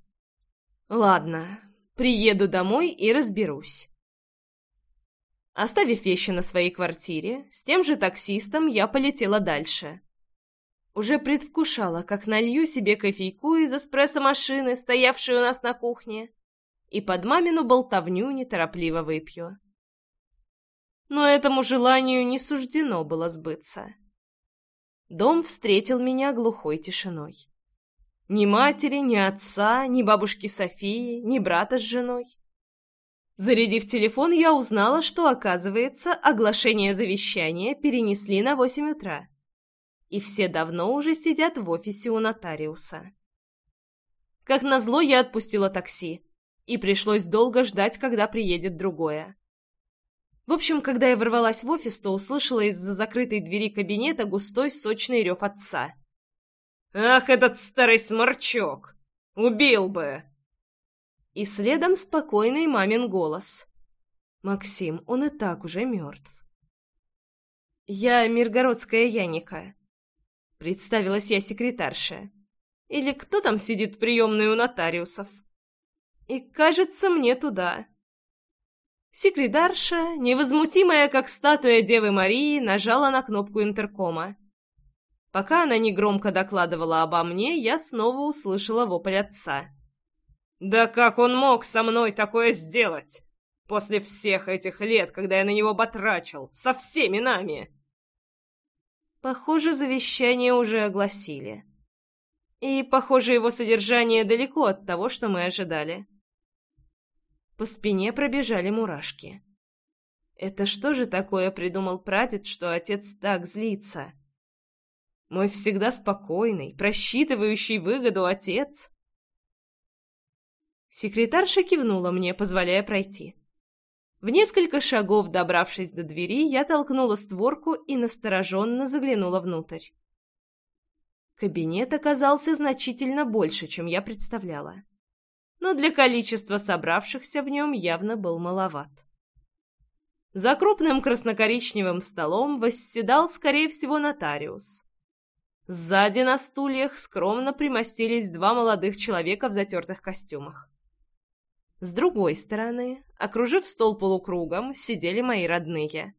«Ладно, приеду домой и разберусь». Оставив вещи на своей квартире, с тем же таксистом я полетела дальше. Уже предвкушала, как налью себе кофейку из эспрессо-машины, стоявшей у нас на кухне, и под мамину болтовню неторопливо выпью. Но этому желанию не суждено было сбыться. Дом встретил меня глухой тишиной. Ни матери, ни отца, ни бабушки Софии, ни брата с женой. Зарядив телефон, я узнала, что, оказывается, оглашение завещания перенесли на восемь утра. И все давно уже сидят в офисе у нотариуса. Как назло, я отпустила такси, и пришлось долго ждать, когда приедет другое. В общем, когда я ворвалась в офис, то услышала из-за закрытой двери кабинета густой сочный рев отца – «Ах, этот старый сморчок! Убил бы!» И следом спокойный мамин голос. «Максим, он и так уже мертв». «Я Миргородская Яника», — представилась я секретарше. «Или кто там сидит в приемной у нотариусов?» «И кажется, мне туда». Секретарша, невозмутимая, как статуя Девы Марии, нажала на кнопку интеркома. Пока она негромко докладывала обо мне, я снова услышала вопль отца. «Да как он мог со мной такое сделать? После всех этих лет, когда я на него батрачил, со всеми нами!» Похоже, завещание уже огласили. И, похоже, его содержание далеко от того, что мы ожидали. По спине пробежали мурашки. Это что же такое придумал прадед, что отец так злится? Мой всегда спокойный, просчитывающий выгоду отец. Секретарша кивнула мне, позволяя пройти. В несколько шагов, добравшись до двери, я толкнула створку и настороженно заглянула внутрь. Кабинет оказался значительно больше, чем я представляла. Но для количества собравшихся в нем явно был маловат. За крупным краснокоричневым столом восседал, скорее всего, нотариус. Сзади на стульях скромно примостились два молодых человека в затертых костюмах. С другой стороны, окружив стол полукругом, сидели мои родные.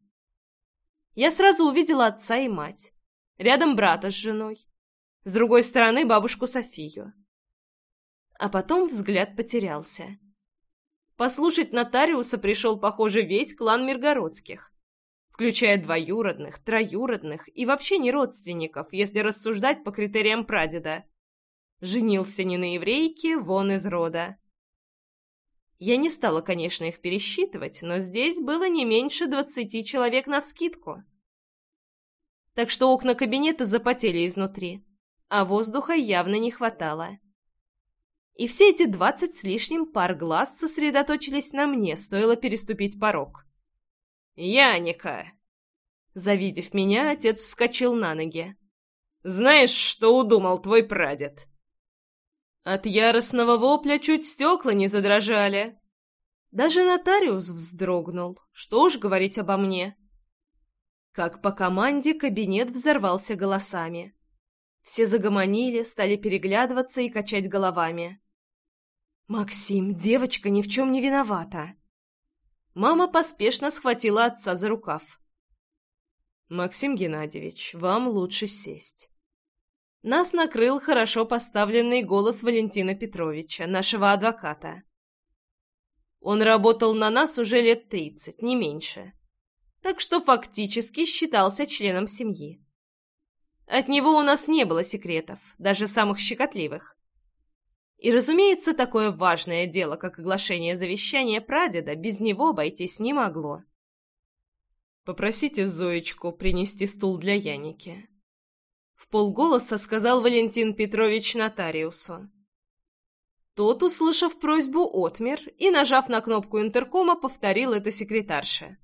Я сразу увидела отца и мать. Рядом брата с женой. С другой стороны бабушку Софию. А потом взгляд потерялся. Послушать нотариуса пришел, похоже, весь клан Миргородских, включая двоюродных, троюродных и вообще не родственников, если рассуждать по критериям прадеда. Женился не на еврейке, вон из рода. Я не стала, конечно, их пересчитывать, но здесь было не меньше двадцати человек навскидку. Так что окна кабинета запотели изнутри, а воздуха явно не хватало. И все эти двадцать с лишним пар глаз сосредоточились на мне, стоило переступить порог. «Яника!» Завидев меня, отец вскочил на ноги. «Знаешь, что удумал твой прадед?» От яростного вопля чуть стекла не задрожали. Даже нотариус вздрогнул. Что уж говорить обо мне. Как по команде кабинет взорвался голосами. Все загомонили, стали переглядываться и качать головами. «Максим, девочка ни в чем не виновата!» Мама поспешно схватила отца за рукав. «Максим Геннадьевич, вам лучше сесть». Нас накрыл хорошо поставленный голос Валентина Петровича, нашего адвоката. Он работал на нас уже лет тридцать, не меньше. Так что фактически считался членом семьи. От него у нас не было секретов, даже самых щекотливых. И, разумеется, такое важное дело, как оглашение завещания прадеда, без него обойтись не могло. «Попросите Зоечку принести стул для Яники», в полголоса сказал Валентин Петрович нотариусу. Тот, услышав просьбу, отмер и, нажав на кнопку интеркома, повторил это секретарше.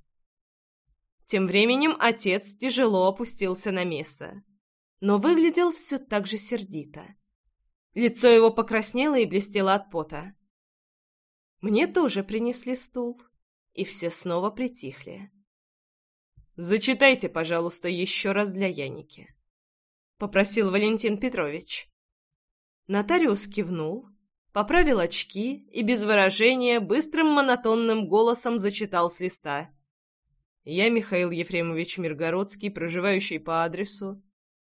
Тем временем отец тяжело опустился на место, но выглядел все так же сердито. Лицо его покраснело и блестело от пота. Мне тоже принесли стул, и все снова притихли. «Зачитайте, пожалуйста, еще раз для Яники», попросил Валентин Петрович. Нотариус кивнул, поправил очки и без выражения быстрым монотонным голосом зачитал с листа. «Я Михаил Ефремович Миргородский, проживающий по адресу.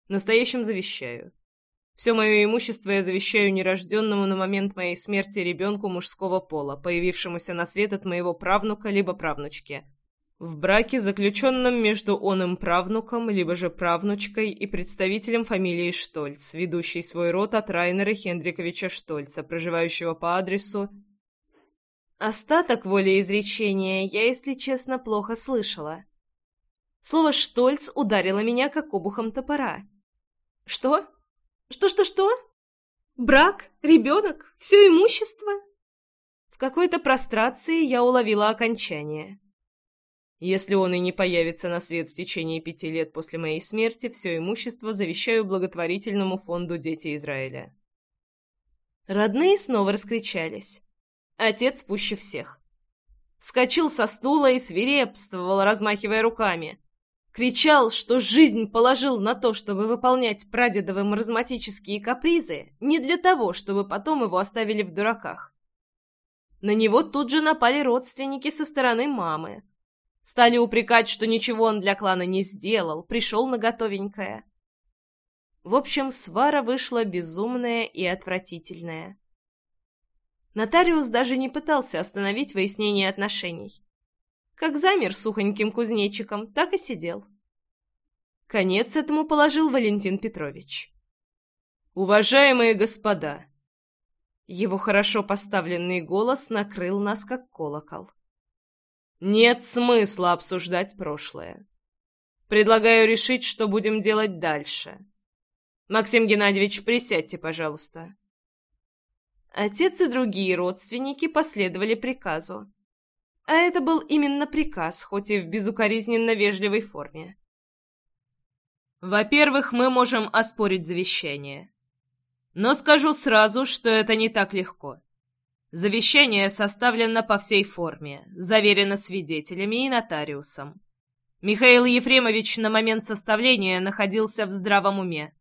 Настоящим завещаю. Все мое имущество я завещаю нерожденному на момент моей смерти ребенку мужского пола, появившемуся на свет от моего правнука либо правнучки, в браке, заключенном между оным правнуком, либо же правнучкой и представителем фамилии Штольц, ведущий свой род от Райнера Хендриковича Штольца, проживающего по адресу... Остаток волеизречения я, если честно, плохо слышала. Слово «Штольц» ударило меня, как обухом топора. «Что? Что-что-что? Брак? Ребенок? Все имущество?» В какой-то прострации я уловила окончание. Если он и не появится на свет в течение пяти лет после моей смерти, все имущество завещаю благотворительному фонду «Дети Израиля». Родные снова раскричались. Отец пуще всех. Скочил со стула и свирепствовал, размахивая руками. Кричал, что жизнь положил на то, чтобы выполнять прадедовы маразматические капризы, не для того, чтобы потом его оставили в дураках. На него тут же напали родственники со стороны мамы, Стали упрекать, что ничего он для клана не сделал, пришел на готовенькое. В общем, свара вышла безумная и отвратительная. Нотариус даже не пытался остановить выяснение отношений. Как замер сухоньким кузнечиком, так и сидел. Конец этому положил Валентин Петрович. «Уважаемые господа!» Его хорошо поставленный голос накрыл нас, как колокол. Нет смысла обсуждать прошлое. Предлагаю решить, что будем делать дальше. Максим Геннадьевич, присядьте, пожалуйста. Отец и другие родственники последовали приказу. А это был именно приказ, хоть и в безукоризненно вежливой форме. Во-первых, мы можем оспорить завещание. Но скажу сразу, что это не так легко. Завещание составлено по всей форме, заверено свидетелями и нотариусом. Михаил Ефремович на момент составления находился в здравом уме,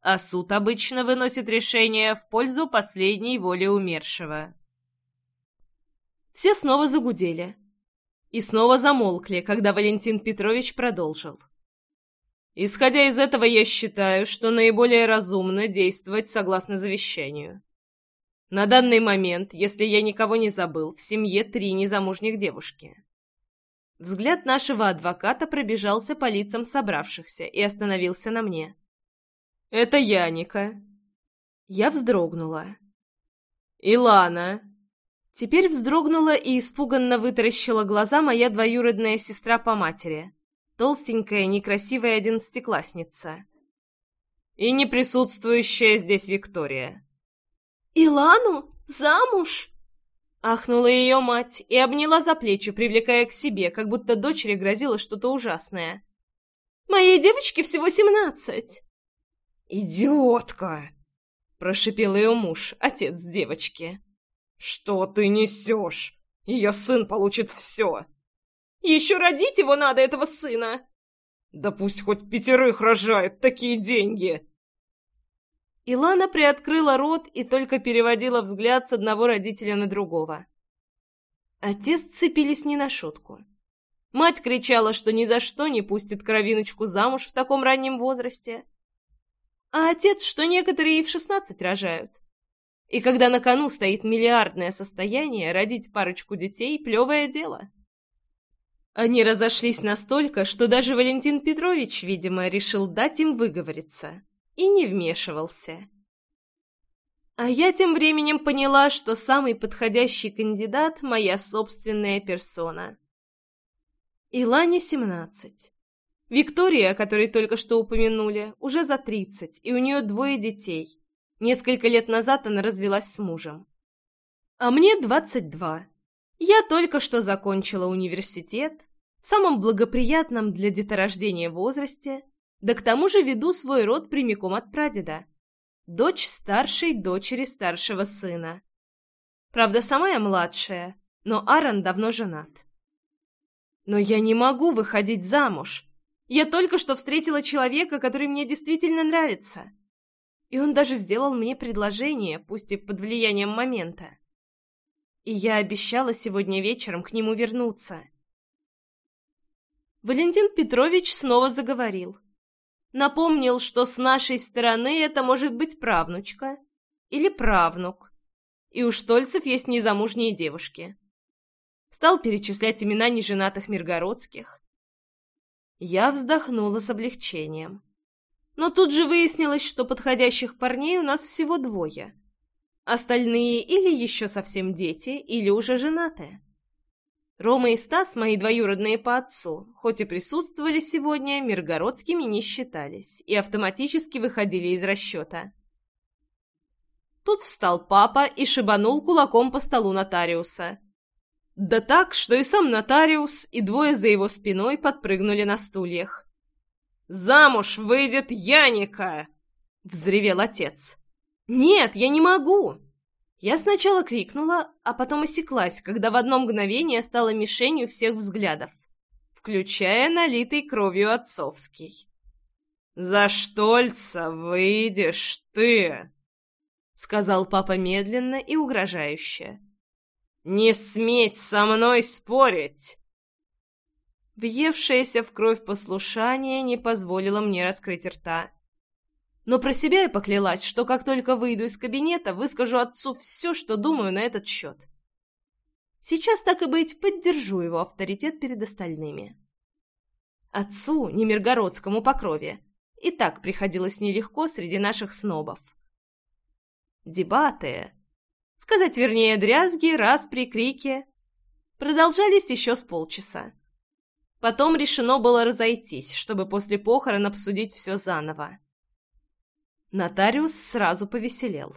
а суд обычно выносит решение в пользу последней воли умершего. Все снова загудели. И снова замолкли, когда Валентин Петрович продолжил. Исходя из этого, я считаю, что наиболее разумно действовать согласно завещанию. На данный момент, если я никого не забыл, в семье три незамужних девушки. Взгляд нашего адвоката пробежался по лицам собравшихся и остановился на мне. «Это Яника». Я вздрогнула. «Илана». Теперь вздрогнула и испуганно вытаращила глаза моя двоюродная сестра по матери, толстенькая, некрасивая одиннадцатиклассница. И не присутствующая здесь Виктория. «Илану? Замуж?» Ахнула ее мать и обняла за плечи, привлекая к себе, как будто дочери грозило что-то ужасное. «Моей девочке всего семнадцать!» «Идиотка!» — прошипел ее муж, отец девочки. «Что ты несешь? Ее сын получит все!» «Еще родить его надо, этого сына!» «Да пусть хоть пятерых рожают, такие деньги!» Илана приоткрыла рот и только переводила взгляд с одного родителя на другого. Отец цепились не на шутку. Мать кричала, что ни за что не пустит кровиночку замуж в таком раннем возрасте. А отец, что некоторые и в шестнадцать рожают. И когда на кону стоит миллиардное состояние, родить парочку детей – плевое дело. Они разошлись настолько, что даже Валентин Петрович, видимо, решил дать им выговориться и не вмешивался. А я тем временем поняла, что самый подходящий кандидат — моя собственная персона. Илане семнадцать. Виктория, о которой только что упомянули, уже за тридцать, и у нее двое детей. Несколько лет назад она развелась с мужем. А мне двадцать два. Я только что закончила университет, в самом благоприятном для деторождения возрасте, да к тому же веду свой род прямиком от прадеда. Дочь старшей дочери старшего сына. Правда, сама я младшая, но Аарон давно женат. Но я не могу выходить замуж. Я только что встретила человека, который мне действительно нравится. И он даже сделал мне предложение, пусть и под влиянием момента. И я обещала сегодня вечером к нему вернуться. Валентин Петрович снова заговорил. Напомнил, что с нашей стороны это может быть правнучка или правнук. И у Штольцев есть незамужние девушки. Стал перечислять имена неженатых миргородских. Я вздохнула с облегчением. Но тут же выяснилось, что подходящих парней у нас всего двое. Остальные или еще совсем дети, или уже женатые. Рома и Стас, мои двоюродные по отцу, хоть и присутствовали сегодня, миргородскими не считались и автоматически выходили из расчета. Тут встал папа и шибанул кулаком по столу нотариуса. Да так, что и сам нотариус, и двое за его спиной подпрыгнули на стульях. «Замуж выйдет Яника!» — взревел отец. «Нет, я не могу!» Я сначала крикнула, а потом осеклась, когда в одно мгновение стала мишенью всех взглядов, включая налитый кровью отцовский. «За Штольца выйдешь ты!» — сказал папа медленно и угрожающе. «Не сметь со мной спорить!» Въевшееся в кровь послушание не позволило мне раскрыть рта. Но про себя я поклялась, что как только выйду из кабинета, выскажу отцу все, что думаю на этот счет. Сейчас, так и быть, поддержу его авторитет перед остальными. Отцу, не Миргородскому по крови, и так приходилось нелегко среди наших снобов. Дебаты, сказать вернее дрязги, распри, крики, продолжались еще с полчаса. Потом решено было разойтись, чтобы после похорон обсудить все заново. Нотариус сразу повеселел.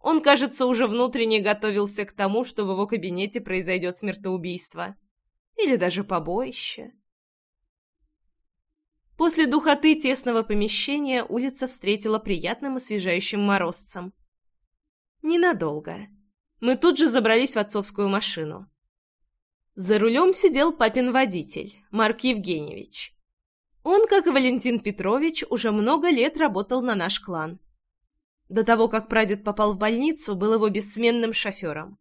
Он, кажется, уже внутренне готовился к тому, что в его кабинете произойдет смертоубийство. Или даже побоище. После духоты тесного помещения улица встретила приятным освежающим морозцем. Ненадолго. Мы тут же забрались в отцовскую машину. За рулем сидел папин водитель, Марк Евгеньевич. Он, как и Валентин Петрович, уже много лет работал на наш клан. До того, как прадед попал в больницу, был его бессменным шофером.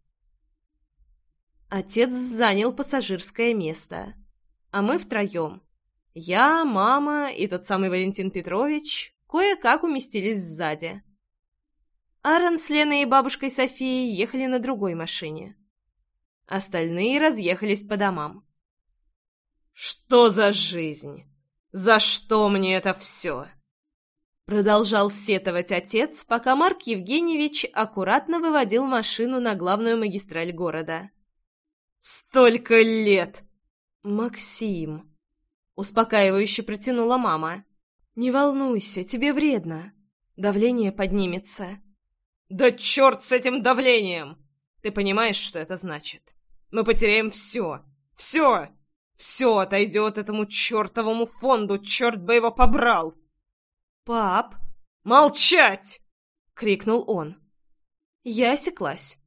Отец занял пассажирское место, а мы втроем я, мама и тот самый Валентин Петрович кое-как уместились сзади. Аарон с Леной и бабушкой Софией ехали на другой машине. Остальные разъехались по домам. «Что за жизнь? За что мне это все?» Продолжал сетовать отец, пока Марк Евгеньевич аккуратно выводил машину на главную магистраль города. «Столько лет!» «Максим!» Успокаивающе протянула мама. «Не волнуйся, тебе вредно. Давление поднимется». «Да черт с этим давлением! Ты понимаешь, что это значит? Мы потеряем все! Все! Все отойдет этому чертовому фонду, черт бы его побрал!» «Пап!» «Молчать!» — крикнул он. Я осеклась.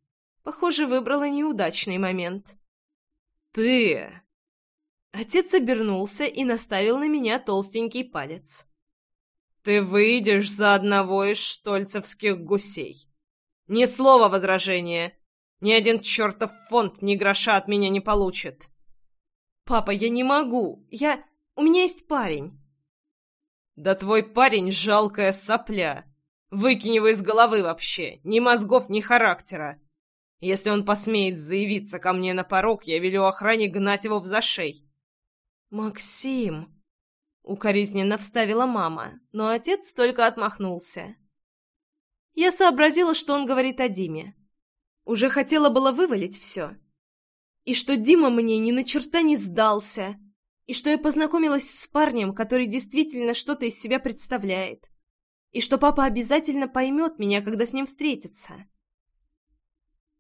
Похоже, выбрала неудачный момент. «Ты!» Отец обернулся и наставил на меня толстенький палец. «Ты выйдешь за одного из штольцевских гусей. Ни слова возражения. Ни один чертов фонд ни гроша от меня не получит». «Папа, я не могу. Я... У меня есть парень». «Да твой парень — жалкая сопля. Выкинь его из головы вообще. Ни мозгов, ни характера. Если он посмеет заявиться ко мне на порог, я велю охране гнать его в зашей. «Максим!» — укоризненно вставила мама, но отец только отмахнулся. Я сообразила, что он говорит о Диме. Уже хотела было вывалить все. И что Дима мне ни на черта не сдался, и что я познакомилась с парнем, который действительно что-то из себя представляет, и что папа обязательно поймет меня, когда с ним встретится.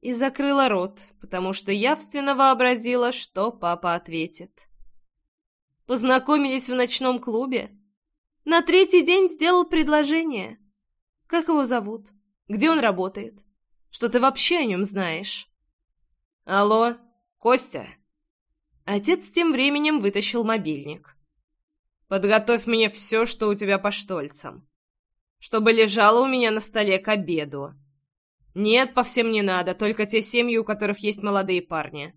И закрыла рот, потому что явственно вообразила, что папа ответит. Познакомились в ночном клубе. На третий день сделал предложение. Как его зовут? Где он работает? Что ты вообще о нем знаешь? Алло, Костя? Отец тем временем вытащил мобильник. Подготовь мне все, что у тебя по штольцам. Чтобы лежало у меня на столе к обеду. Нет, по всем не надо, только те семьи, у которых есть молодые парни.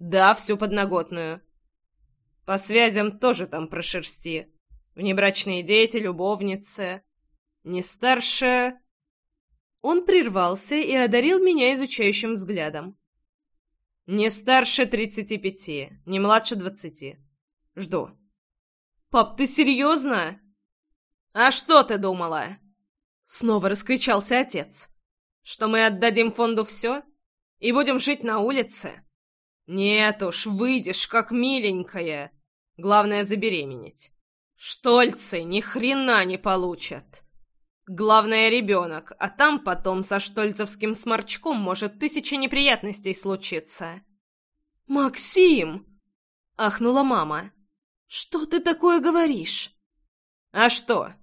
Да, всю подноготную. По связям тоже там прошерсти. Внебрачные дети, любовницы. Не старше... Он прервался и одарил меня изучающим взглядом. «Не старше тридцати пяти, не младше двадцати. Жду». «Пап, ты серьезно?» «А что ты думала?» Снова раскричался отец. «Что мы отдадим фонду все? И будем жить на улице?» «Нет уж, выйдешь, как миленькая. Главное забеременеть. Штольцы ни хрена не получат. Главное ребенок, а там потом со штольцевским сморчком может тысяча неприятностей случиться. «Максим!» — ахнула мама. «Что ты такое говоришь?» «А что?»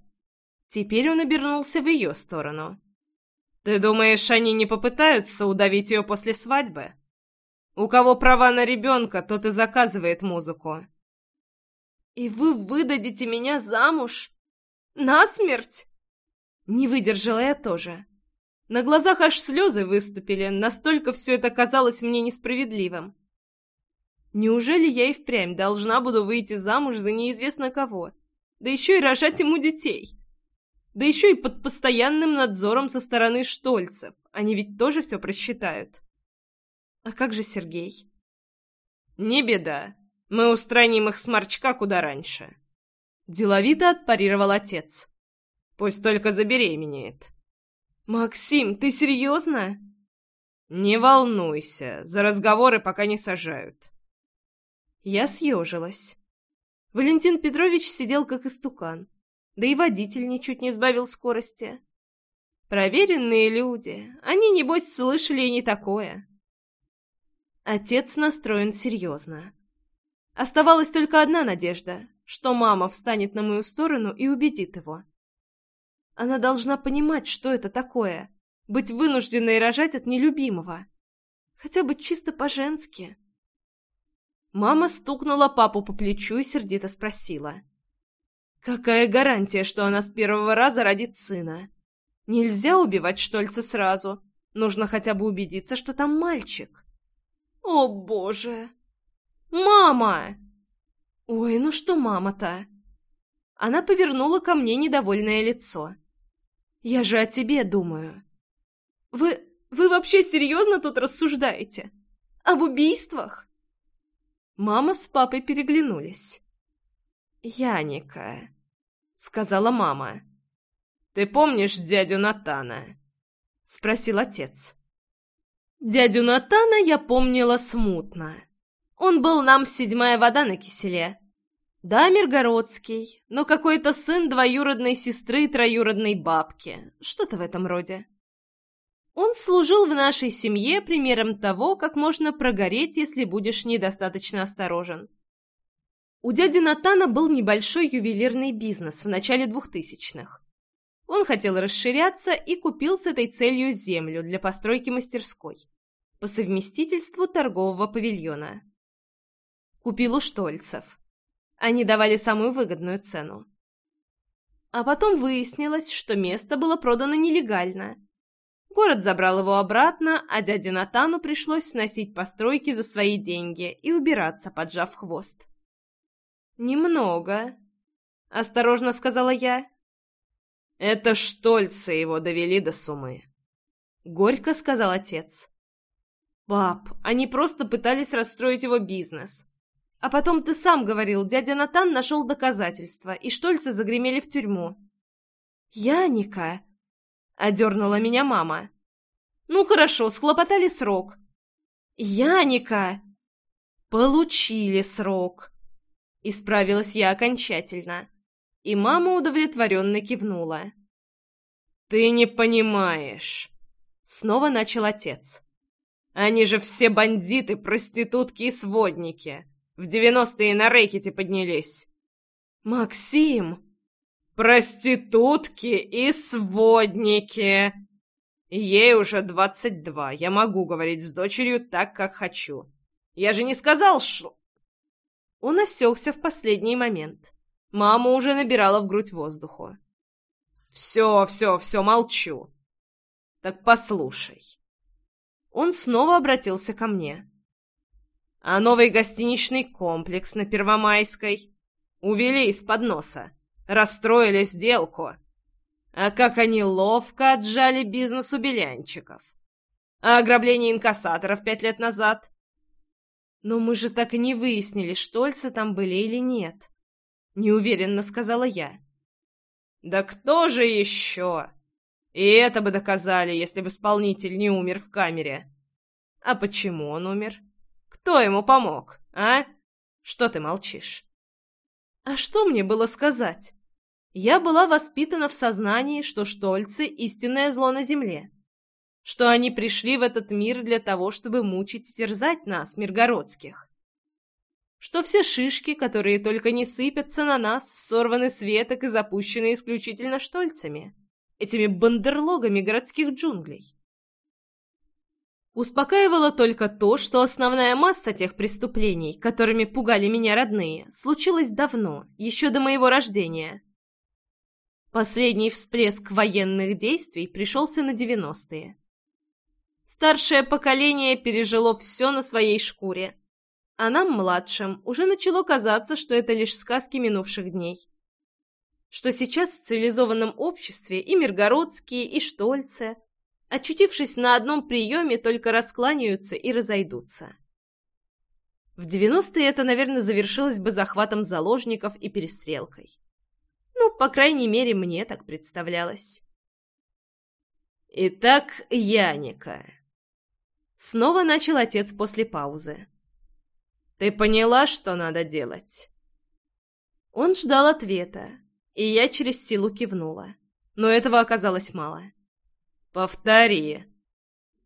Теперь он обернулся в ее сторону. «Ты думаешь, они не попытаются удавить ее после свадьбы? У кого права на ребенка, тот и заказывает музыку. «И вы выдадите меня замуж? Насмерть?» Не выдержала я тоже. На глазах аж слезы выступили, настолько все это казалось мне несправедливым. Неужели я и впрямь должна буду выйти замуж за неизвестно кого? Да еще и рожать ему детей. Да еще и под постоянным надзором со стороны штольцев. Они ведь тоже все просчитают. А как же Сергей? Не беда. Мы устраним их сморчка куда раньше. Деловито отпарировал отец. Пусть только забеременеет. Максим, ты серьезно? Не волнуйся, за разговоры пока не сажают. Я съежилась. Валентин Петрович сидел как истукан, да и водитель ничуть не сбавил скорости. Проверенные люди, они, небось, слышали и не такое. Отец настроен серьезно. Оставалась только одна надежда, что мама встанет на мою сторону и убедит его. Она должна понимать, что это такое — быть вынужденной рожать от нелюбимого. Хотя бы чисто по-женски. Мама стукнула папу по плечу и сердито спросила. «Какая гарантия, что она с первого раза родит сына? Нельзя убивать Штольца сразу. Нужно хотя бы убедиться, что там мальчик». «О, боже!» «Мама!» «Ой, ну что мама-то?» Она повернула ко мне недовольное лицо. «Я же о тебе думаю». «Вы... вы вообще серьезно тут рассуждаете? Об убийствах?» Мама с папой переглянулись. «Яника», — сказала мама. «Ты помнишь дядю Натана?» — спросил отец. Дядю Натана я помнила смутно. Он был нам седьмая вода на киселе. Да, Миргородский, но какой-то сын двоюродной сестры троюродной бабки. Что-то в этом роде. Он служил в нашей семье примером того, как можно прогореть, если будешь недостаточно осторожен. У дяди Натана был небольшой ювелирный бизнес в начале двухтысячных. Он хотел расширяться и купил с этой целью землю для постройки мастерской по совместительству торгового павильона. Купил у Штольцев. Они давали самую выгодную цену. А потом выяснилось, что место было продано нелегально. Город забрал его обратно, а дяде Натану пришлось сносить постройки за свои деньги и убираться, поджав хвост. «Немного», — осторожно сказала я. «Это Штольцы его довели до сумы», — горько сказал отец. «Пап, они просто пытались расстроить его бизнес. А потом ты сам говорил, дядя Натан нашел доказательства, и Штольцы загремели в тюрьму. «Яника!» — одернула меня мама. «Ну хорошо, схлопотали срок». «Яника!» «Получили срок!» Исправилась я окончательно, и мама удовлетворенно кивнула. «Ты не понимаешь!» Снова начал отец. «Они же все бандиты, проститутки и сводники!» В девяностые на рэкете поднялись. Максим! Проститутки и сводники! Ей уже двадцать два. Я могу говорить с дочерью так, как хочу. Я же не сказал, что... Он осекся в последний момент. Мама уже набирала в грудь воздуху. «Все, все, все, молчу. Так послушай». Он снова обратился ко мне а новый гостиничный комплекс на Первомайской. Увели из-под носа. Расстроили сделку. А как они ловко отжали бизнес у белянчиков. А ограбление инкассаторов пять лет назад? Но мы же так и не выяснили, штольцы там были или нет. Неуверенно сказала я. Да кто же еще? И это бы доказали, если бы исполнитель не умер в камере. А почему он умер? Кто ему помог, а? Что ты молчишь? А что мне было сказать? Я была воспитана в сознании, что штольцы — истинное зло на земле. Что они пришли в этот мир для того, чтобы мучить и терзать нас, миргородских. Что все шишки, которые только не сыпятся на нас, сорваны с веток и запущены исключительно штольцами, этими бандерлогами городских джунглей. Успокаивало только то, что основная масса тех преступлений, которыми пугали меня родные, случилась давно, еще до моего рождения. Последний всплеск военных действий пришелся на девяностые. Старшее поколение пережило все на своей шкуре, а нам, младшим, уже начало казаться, что это лишь сказки минувших дней. Что сейчас в цивилизованном обществе и Миргородские, и Штольцы – очутившись на одном приеме, только раскланяются и разойдутся. В 90-е это, наверное, завершилось бы захватом заложников и перестрелкой. Ну, по крайней мере, мне так представлялось. «Итак, Яника...» Снова начал отец после паузы. «Ты поняла, что надо делать?» Он ждал ответа, и я через силу кивнула. Но этого оказалось мало. «Повтори!»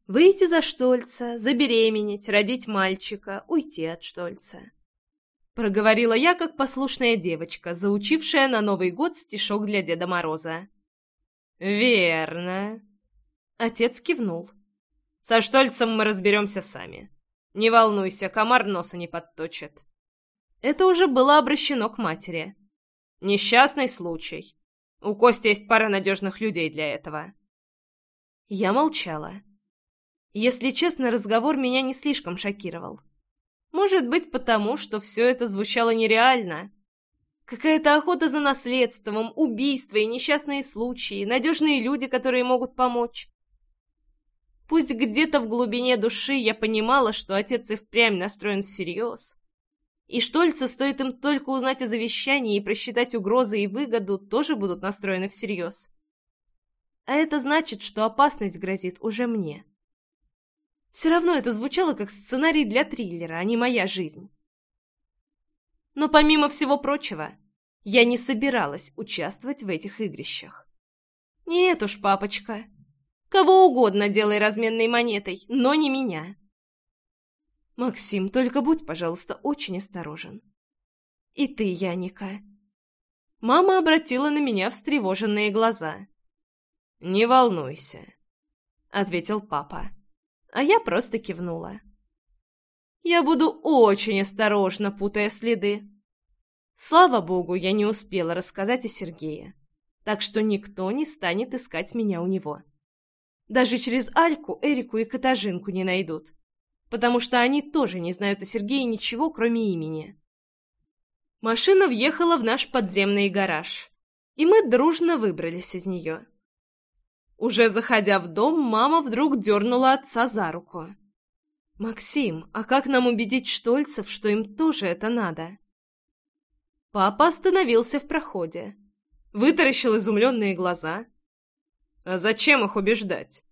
Выйти за Штольца, забеременеть, родить мальчика, уйти от Штольца. проговорила я, как послушная девочка, заучившая на Новый год стишок для Деда Мороза. «Верно». Отец кивнул. «Со Штольцем мы разберемся сами. Не волнуйся, комар носа не подточит». Это уже было обращено к матери. «Несчастный случай. У Кости есть пара надежных людей для этого». Я молчала. Если честно, разговор меня не слишком шокировал. Может быть, потому, что все это звучало нереально. Какая-то охота за наследством, убийства и несчастные случаи, надежные люди, которые могут помочь. Пусть где-то в глубине души я понимала, что отец и впрямь настроен всерьез. И Штольца, стоит им только узнать о завещании и просчитать угрозы и выгоду, тоже будут настроены всерьез. А это значит, что опасность грозит уже мне. Все равно это звучало как сценарий для триллера, а не моя жизнь. Но помимо всего прочего, я не собиралась участвовать в этих игрищах. Нет уж, папочка. Кого угодно делай разменной монетой, но не меня. Максим, только будь, пожалуйста, очень осторожен. И ты, Яника. Мама обратила на меня встревоженные глаза. «Не волнуйся», — ответил папа а я просто кивнула. Я буду очень осторожно, путая следы. Слава богу, я не успела рассказать о Сергее, так что никто не станет искать меня у него. Даже через Альку, Эрику и Катажинку не найдут, потому что они тоже не знают о Сергее ничего, кроме имени. Машина въехала в наш подземный гараж, и мы дружно выбрались из нее. Уже заходя в дом, мама вдруг дернула отца за руку. «Максим, а как нам убедить Штольцев, что им тоже это надо?» Папа остановился в проходе, вытаращил изумленные глаза. «А зачем их убеждать?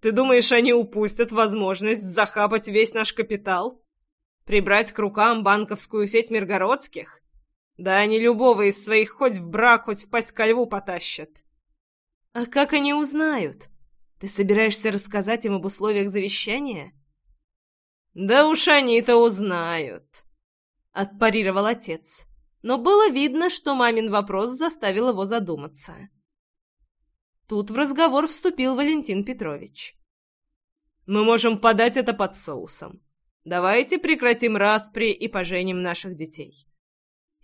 Ты думаешь, они упустят возможность захапать весь наш капитал? Прибрать к рукам банковскую сеть Миргородских? Да они любого из своих хоть в брак, хоть в пасть ко льву потащат. «А как они узнают? Ты собираешься рассказать им об условиях завещания?» «Да уж они-то узнают», — отпарировал отец. Но было видно, что мамин вопрос заставил его задуматься. Тут в разговор вступил Валентин Петрович. «Мы можем подать это под соусом. Давайте прекратим распри и поженим наших детей.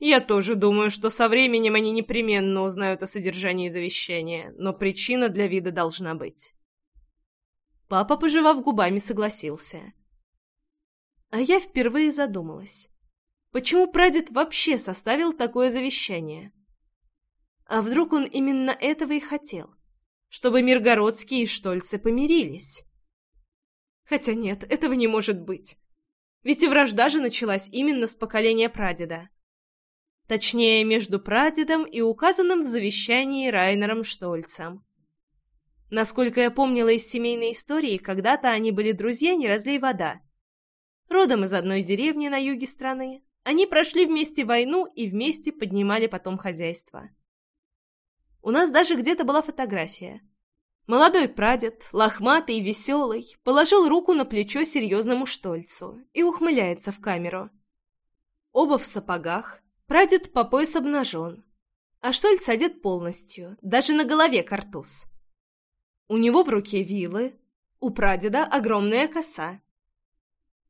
Я тоже думаю, что со временем они непременно узнают о содержании завещания, но причина для вида должна быть. Папа, пожевав губами, согласился. А я впервые задумалась. Почему прадед вообще составил такое завещание? А вдруг он именно этого и хотел? Чтобы Миргородские и Штольцы помирились? Хотя нет, этого не может быть. Ведь и вражда же началась именно с поколения прадеда. Точнее, между прадедом и указанным в завещании Райнером Штольцем. Насколько я помнила из семейной истории, когда-то они были друзья «Не разлей вода». Родом из одной деревни на юге страны, они прошли вместе войну и вместе поднимали потом хозяйство. У нас даже где-то была фотография. Молодой прадед, лохматый и веселый, положил руку на плечо серьезному Штольцу и ухмыляется в камеру. Оба в сапогах, Прадед по пояс обнажен, а Штольц одет полностью, даже на голове картуз. У него в руке вилы, у прадеда огромная коса.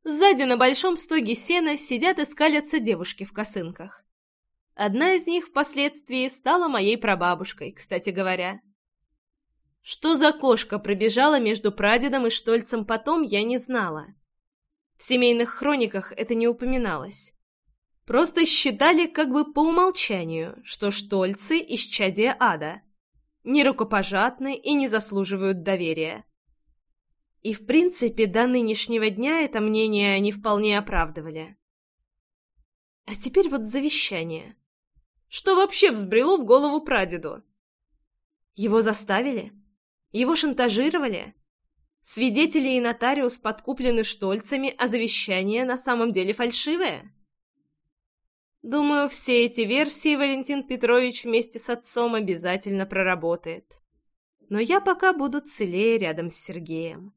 Сзади на большом стоге сена сидят и скалятся девушки в косынках. Одна из них впоследствии стала моей прабабушкой, кстати говоря. Что за кошка пробежала между прадедом и Штольцем потом, я не знала. В семейных хрониках это не упоминалось. Просто считали как бы по умолчанию, что штольцы – исчадие ада, не рукопожатны и не заслуживают доверия. И в принципе до нынешнего дня это мнение они вполне оправдывали. А теперь вот завещание. Что вообще взбрело в голову прадеду? Его заставили? Его шантажировали? Свидетели и нотариус подкуплены штольцами, а завещание на самом деле фальшивое? Думаю, все эти версии Валентин Петрович вместе с отцом обязательно проработает. Но я пока буду целее рядом с Сергеем.